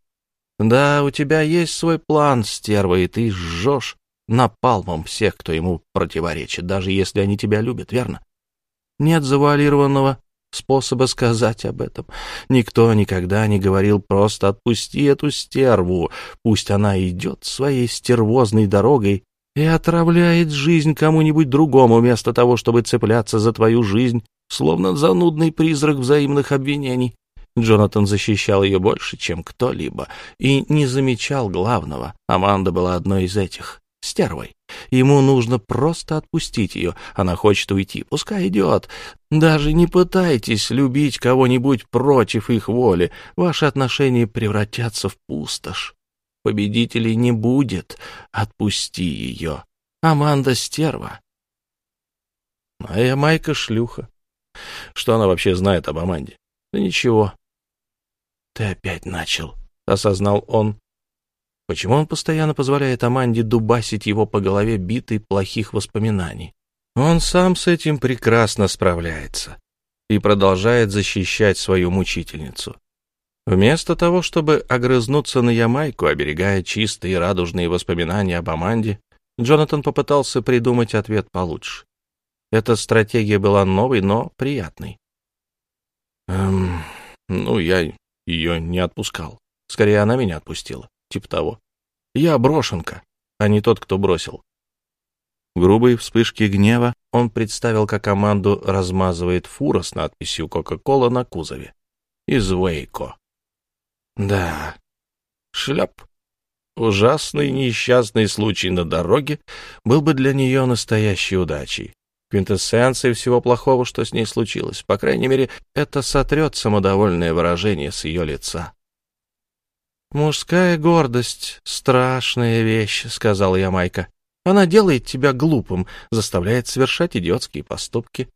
Да, у тебя есть свой план, стерва, и ты жжешь напалмом всех, кто ему противоречит, даже если они тебя любят, верно? Нет завуалированного способа сказать об этом. Никто никогда не говорил просто «отпусти эту стерву, пусть она идет своей стервозной дорогой и отравляет жизнь кому-нибудь другому, вместо того, чтобы цепляться за твою жизнь, словно занудный призрак взаимных обвинений. Джонатан защищал ее больше, чем кто-либо, и не замечал главного. Аманда была одной из этих, стервой. Ему нужно просто отпустить ее. Она хочет уйти, пускай идет. Даже не пытайтесь любить кого-нибудь против их воли. Ваши отношения превратятся в пустошь. Победителей не будет. Отпусти ее. Аманда стерва. А я Майка шлюха. Что она вообще знает об Аманде? Да ничего. Ты опять начал, осознал он. Почему он постоянно позволяет Аманде дубасить его по голове битой плохих воспоминаний? Он сам с этим прекрасно справляется и продолжает защищать свою мучительницу. Вместо того, чтобы огрызнуться на Ямайку, оберегая чистые и радужные воспоминания об Аманде, Джонатан попытался придумать ответ получше. Эта стратегия была новой, но приятной. «Эм, ну, я ее не отпускал. Скорее, она меня отпустила. Типа того. Я брошенка, а не тот, кто бросил. В грубой вспышке гнева он представил, как команду размазывает фура с надписью «Кока-кола» на кузове. Из Вейко. Да, шляп. Ужасный несчастный случай на дороге был бы для нее настоящей удачей. Квинтэссенцией всего плохого, что с ней случилось. По крайней мере, это сотрет самодовольное выражение с ее лица. «Мужская гордость — страшная вещь», — сказал я Майка. «Она делает тебя глупым, заставляет совершать идиотские поступки».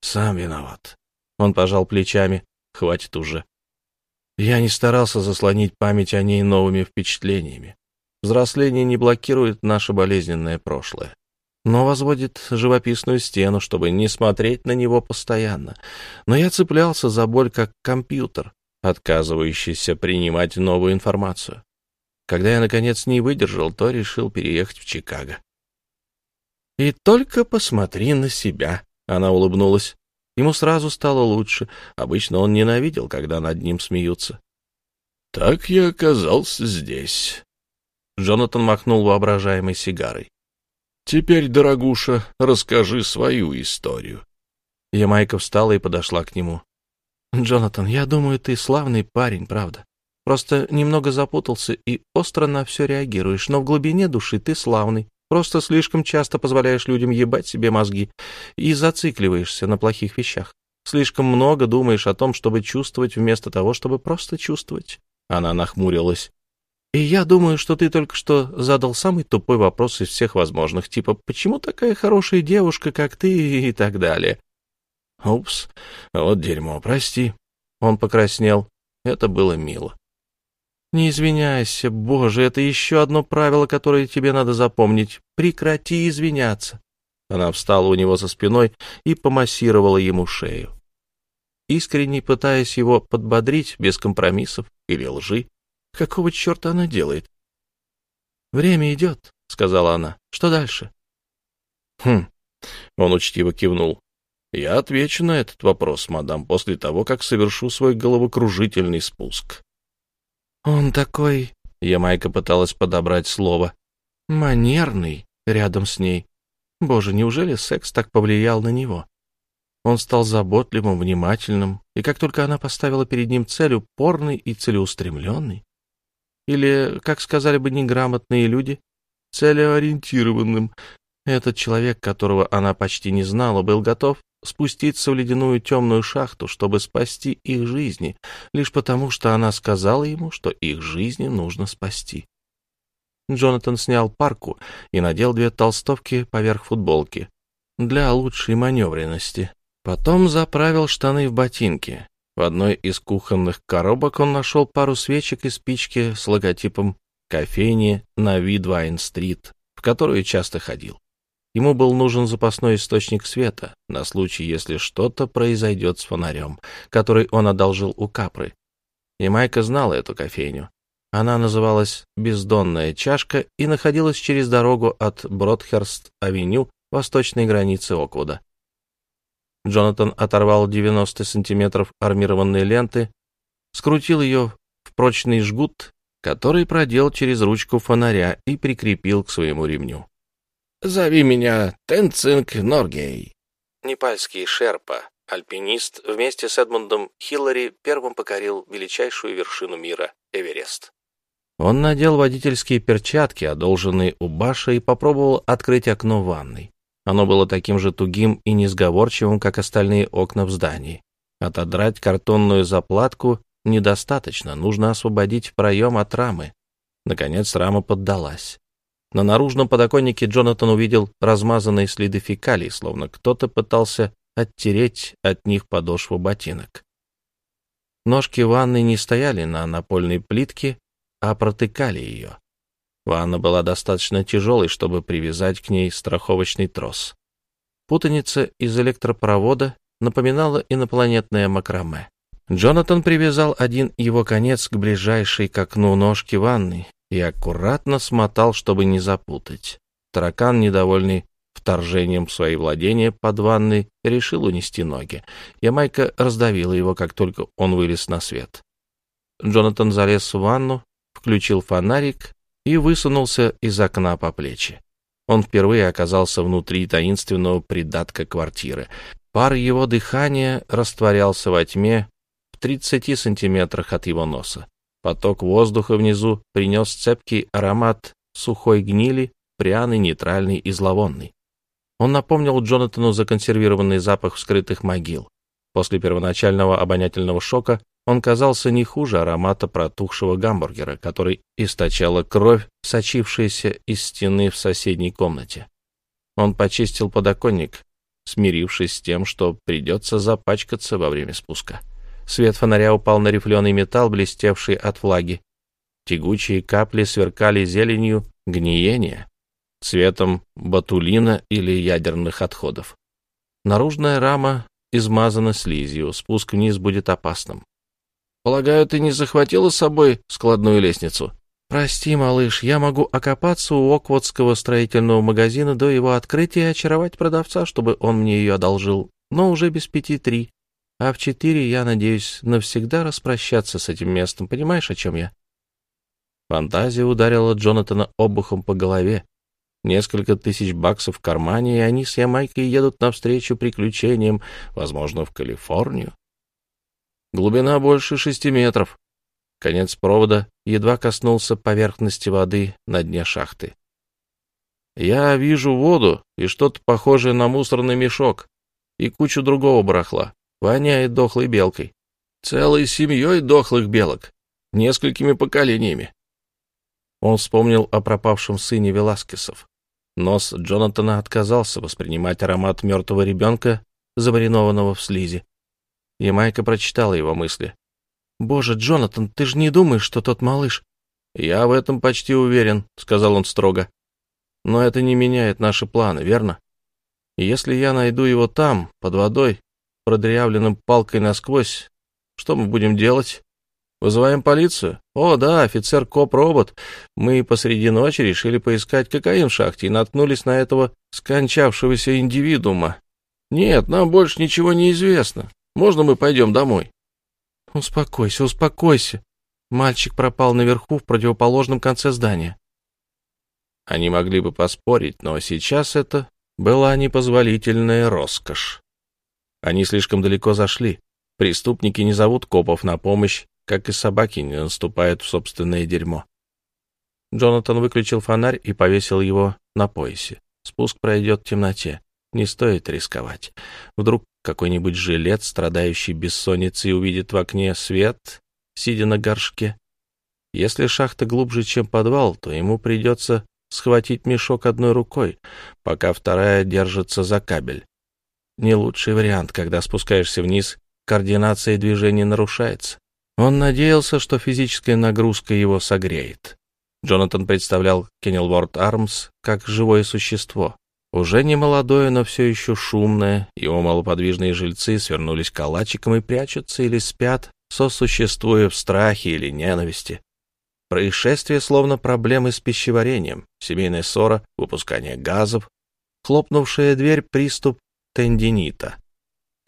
«Сам виноват». Он пожал плечами. «Хватит уже». Я не старался заслонить память о ней новыми впечатлениями. Взросление не блокирует наше болезненное прошлое, но возводит живописную стену, чтобы не смотреть на него постоянно. Но я цеплялся за боль как компьютер, отказывающийся принимать новую информацию. Когда я, наконец, не выдержал, то решил переехать в Чикаго. «И только посмотри на себя», — она улыбнулась. Ему сразу стало лучше. Обычно он ненавидел, когда над ним смеются. «Так я оказался здесь». Джонатан махнул воображаемой сигарой. «Теперь, дорогуша, расскажи свою историю». Ямайка встала и подошла к нему. «Джонатан, я думаю, ты славный парень, правда. Просто немного запутался и остро на все реагируешь, но в глубине души ты славный. Просто слишком часто позволяешь людям ебать себе мозги и зацикливаешься на плохих вещах. Слишком много думаешь о том, чтобы чувствовать, вместо того, чтобы просто чувствовать. Она нахмурилась. И я думаю, что ты только что задал самый тупой вопрос из всех возможных, типа «Почему такая хорошая девушка, как ты?» и так далее. Упс, вот дерьмо, прости. Он покраснел. Это было мило. Не извиняйся, боже, это еще одно правило, которое тебе надо запомнить. Прекрати извиняться. Она встала у него за спиной и помассировала ему шею. Искренне пытаясь его подбодрить, без компромиссов или лжи, какого черта она делает? «Время идет», — сказала она. «Что дальше?» «Хм», — он учтиво кивнул. «Я отвечу на этот вопрос, мадам, после того, как совершу свой головокружительный спуск». «Он такой...» — Ямайка пыталась подобрать слово. «Манерный рядом с ней. Боже, неужели секс так повлиял на него?» Он стал заботливым, внимательным, и как только она поставила перед ним цель, упорный и целеустремленный. Или, как сказали бы неграмотные люди, целеориентированным. Этот человек, которого она почти не знала, был готов спуститься в ледяную темную шахту, чтобы спасти их жизни, лишь потому, что она сказала ему, что их жизни нужно спасти. Джонатан снял парку и надел две толстовки поверх футболки для лучшей маневренности. Потом заправил штаны в ботинки. В одной из кухонных коробок он нашел пару свечек и спички с логотипом кофейни на Видвайн-стрит, в которую часто ходил. Ему был нужен запасной источник света на случай, если что-то произойдет с фонарем, который он одолжил у Капры. И Майка знала эту кофейню. Она называлась «Бездонная чашка» и находилась через дорогу от Бродхерст-авеню, восточной границы Оквуда. Джонатан оторвал 90 сантиметров армированной ленты, скрутил ее в прочный жгут, который продел через ручку фонаря и прикрепил к своему ремню. Зови меня Тенцинг Норгей. Непальский шерпа, альпинист, вместе с Эдмундом Хиллари первым покорил величайшую вершину мира — Эверест. Он надел водительские перчатки, одолженные у Баша, и попробовал открыть окно ванной. Оно было таким же тугим и несговорчивым, как остальные окна в здании. Отодрать картонную заплатку недостаточно, нужно освободить проем от рамы. Наконец рама поддалась. На наружном подоконнике Джонатан увидел размазанные следы фекалий, словно кто-то пытался оттереть от них подошву ботинок. Ножки ванны не стояли на напольной плитке, а протыкали ее. Ванна была достаточно тяжелой, чтобы привязать к ней страховочный трос. Путаница из электропровода напоминала инопланетное макраме. Джонатан привязал один его конец к ближайшей к окну ножки ванны и аккуратно смотал, чтобы не запутать. Таракан, недовольный вторжением в свои владения под ванной, решил унести ноги. Ямайка раздавила его, как только он вылез на свет. Джонатан залез в ванну, включил фонарик и высунулся из окна по плечи. Он впервые оказался внутри таинственного придатка квартиры. Пар его дыхания растворялся во тьме в 30 сантиметрах от его носа. Поток воздуха внизу принес цепкий аромат сухой гнили, пряный, нейтральный и зловонный. Он напомнил Джонатану законсервированный запах вскрытых могил. После первоначального обонятельного шока он казался не хуже аромата протухшего гамбургера, который источала кровь, сочившаяся из стены в соседней комнате. Он почистил подоконник, смирившись с тем, что придется запачкаться во время спуска. Свет фонаря упал на рифленый металл, блестевший от влаги. Тягучие капли сверкали зеленью гниения, цветом батулина или ядерных отходов. Наружная рама измазана слизью, спуск вниз будет опасным. «Полагаю, ты не захватила с собой складную лестницу?» «Прости, малыш, я могу окопаться у Оквотского строительного магазина до его открытия и очаровать продавца, чтобы он мне ее одолжил, но уже без пяти три. А в четыре я надеюсь навсегда распрощаться с этим местом. Понимаешь, о чем я? Фантазия ударила Джонатана обухом по голове. Несколько тысяч баксов в кармане, и они с Ямайкой едут навстречу приключениям, возможно, в Калифорнию. Глубина больше шести метров. Конец провода едва коснулся поверхности воды на дне шахты. Я вижу воду и что-то похожее на мусорный мешок и кучу другого барахла. Воняет дохлой белкой. Целой семьей дохлых белок. Несколькими поколениями. Он вспомнил о пропавшем сыне Веласкесов. Нос Джонатана отказался воспринимать аромат мертвого ребенка, замаринованного в слизи. И Майка прочитала его мысли. «Боже, Джонатан, ты же не думаешь, что тот малыш...» «Я в этом почти уверен», — сказал он строго. «Но это не меняет наши планы, верно? Если я найду его там, под водой, продырявленным палкой насквозь. Что мы будем делать? Вызываем полицию? О, да, офицер-коп-робот. Мы посреди ночи решили поискать кокаин в шахте и наткнулись на этого скончавшегося индивидуума. Нет, нам больше ничего не известно. Можно мы пойдем домой? Успокойся, успокойся. Мальчик пропал наверху в противоположном конце здания. Они могли бы поспорить, но сейчас это была непозволительная роскошь. Они слишком далеко зашли. Преступники не зовут копов на помощь, как и собаки не наступают в собственное дерьмо. Джонатан выключил фонарь и повесил его на поясе. Спуск пройдет в темноте. Не стоит рисковать. Вдруг какой-нибудь жилец, страдающий бессонницей, увидит в окне свет, сидя на горшке. Если шахта глубже, чем подвал, то ему придется схватить мешок одной рукой, пока вторая держится за кабель. Не лучший вариант, когда спускаешься вниз, координация движения нарушается. Он надеялся, что физическая нагрузка его согреет. Джонатан представлял Кеннелворд Армс как живое существо. Уже не молодое, но все еще шумное, его малоподвижные жильцы свернулись калачиком и прячутся или спят, сосуществуя в страхе или ненависти. Происшествие словно проблемы с пищеварением, семейная ссора, выпускание газов, хлопнувшая дверь, приступ тендинита.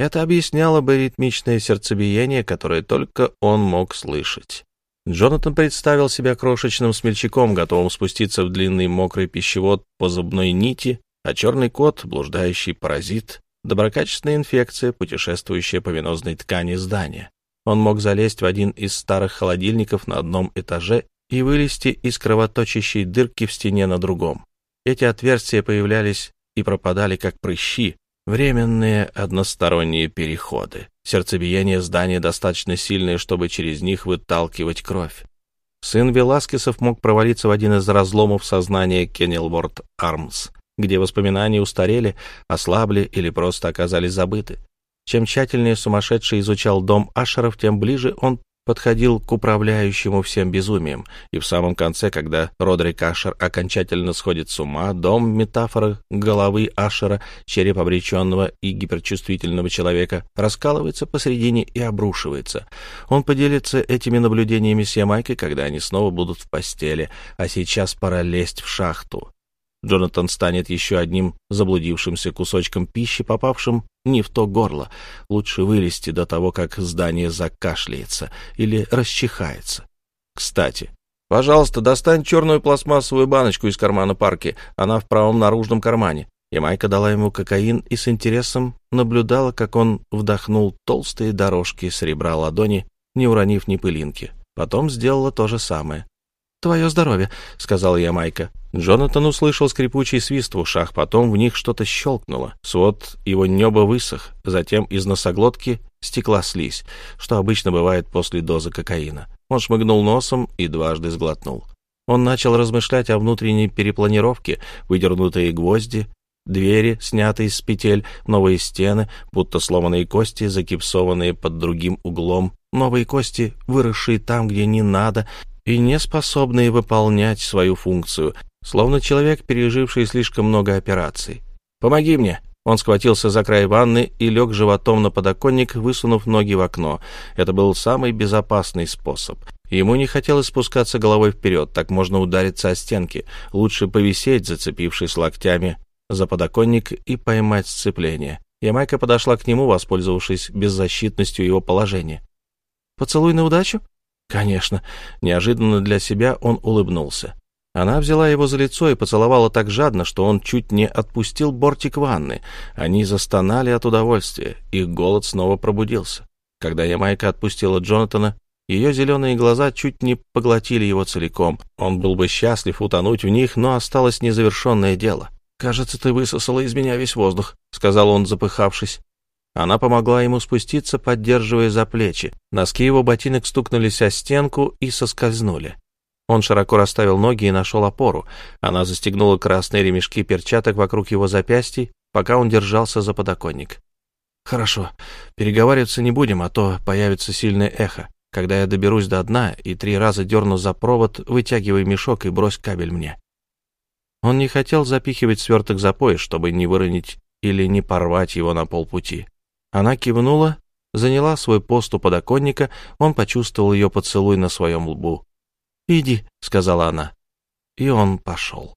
Это объясняло бы ритмичное сердцебиение, которое только он мог слышать. Джонатан представил себя крошечным смельчаком, готовым спуститься в длинный мокрый пищевод по зубной нити, а черный кот — блуждающий паразит, доброкачественная инфекция, путешествующая по венозной ткани здания. Он мог залезть в один из старых холодильников на одном этаже и вылезти из кровоточащей дырки в стене на другом. Эти отверстия появлялись и пропадали, как прыщи, Временные односторонние переходы. Сердцебиение здания достаточно сильное, чтобы через них выталкивать кровь. Сын Веласкесов мог провалиться в один из разломов сознания Кеннелворд Армс, где воспоминания устарели, ослабли или просто оказались забыты. Чем тщательнее сумасшедший изучал дом Ашеров, тем ближе он подходил к управляющему всем безумием, и в самом конце, когда Родрик Ашер окончательно сходит с ума, дом метафоры головы Ашера, череп обреченного и гиперчувствительного человека, раскалывается посредине и обрушивается. Он поделится этими наблюдениями с Ямайкой, когда они снова будут в постели, а сейчас пора лезть в шахту. Джонатан станет еще одним заблудившимся кусочком пищи, попавшим не в то горло. Лучше вылезти до того, как здание закашляется или расчихается. Кстати, пожалуйста, достань черную пластмассовую баночку из кармана парки. Она в правом наружном кармане. И Майка дала ему кокаин и с интересом наблюдала, как он вдохнул толстые дорожки с ребра ладони, не уронив ни пылинки. Потом сделала то же самое. «Твое здоровье», — сказала я Майка. Джонатан услышал скрипучий свист в ушах, потом в них что-то щелкнуло. Свод его неба высох, затем из носоглотки стекла слизь, что обычно бывает после дозы кокаина. Он шмыгнул носом и дважды сглотнул. Он начал размышлять о внутренней перепланировке, выдернутые гвозди, двери, снятые с петель, новые стены, будто сломанные кости, закипсованные под другим углом, новые кости, выросшие там, где не надо, и не способные выполнять свою функцию, словно человек, переживший слишком много операций. «Помоги мне!» Он схватился за край ванны и лег животом на подоконник, высунув ноги в окно. Это был самый безопасный способ. Ему не хотелось спускаться головой вперед, так можно удариться о стенки. Лучше повисеть, зацепившись локтями за подоконник и поймать сцепление. Ямайка подошла к нему, воспользовавшись беззащитностью его положения. «Поцелуй на удачу?» «Конечно». Неожиданно для себя он улыбнулся. Она взяла его за лицо и поцеловала так жадно, что он чуть не отпустил бортик ванны. Они застонали от удовольствия, их голод снова пробудился. Когда Ямайка отпустила Джонатана, ее зеленые глаза чуть не поглотили его целиком. Он был бы счастлив утонуть в них, но осталось незавершенное дело. «Кажется, ты высосала из меня весь воздух», — сказал он, запыхавшись. Она помогла ему спуститься, поддерживая за плечи. Носки его ботинок стукнулись о стенку и соскользнули. Он широко расставил ноги и нашел опору. Она застегнула красные ремешки перчаток вокруг его запястий, пока он держался за подоконник. «Хорошо. Переговариваться не будем, а то появится сильное эхо. Когда я доберусь до дна и три раза дерну за провод, вытягивай мешок и брось кабель мне». Он не хотел запихивать сверток за пояс, чтобы не выронить или не порвать его на полпути. Она кивнула, заняла свой пост у подоконника, он почувствовал ее поцелуй на своем лбу. «Иди», — сказала она. И он пошел.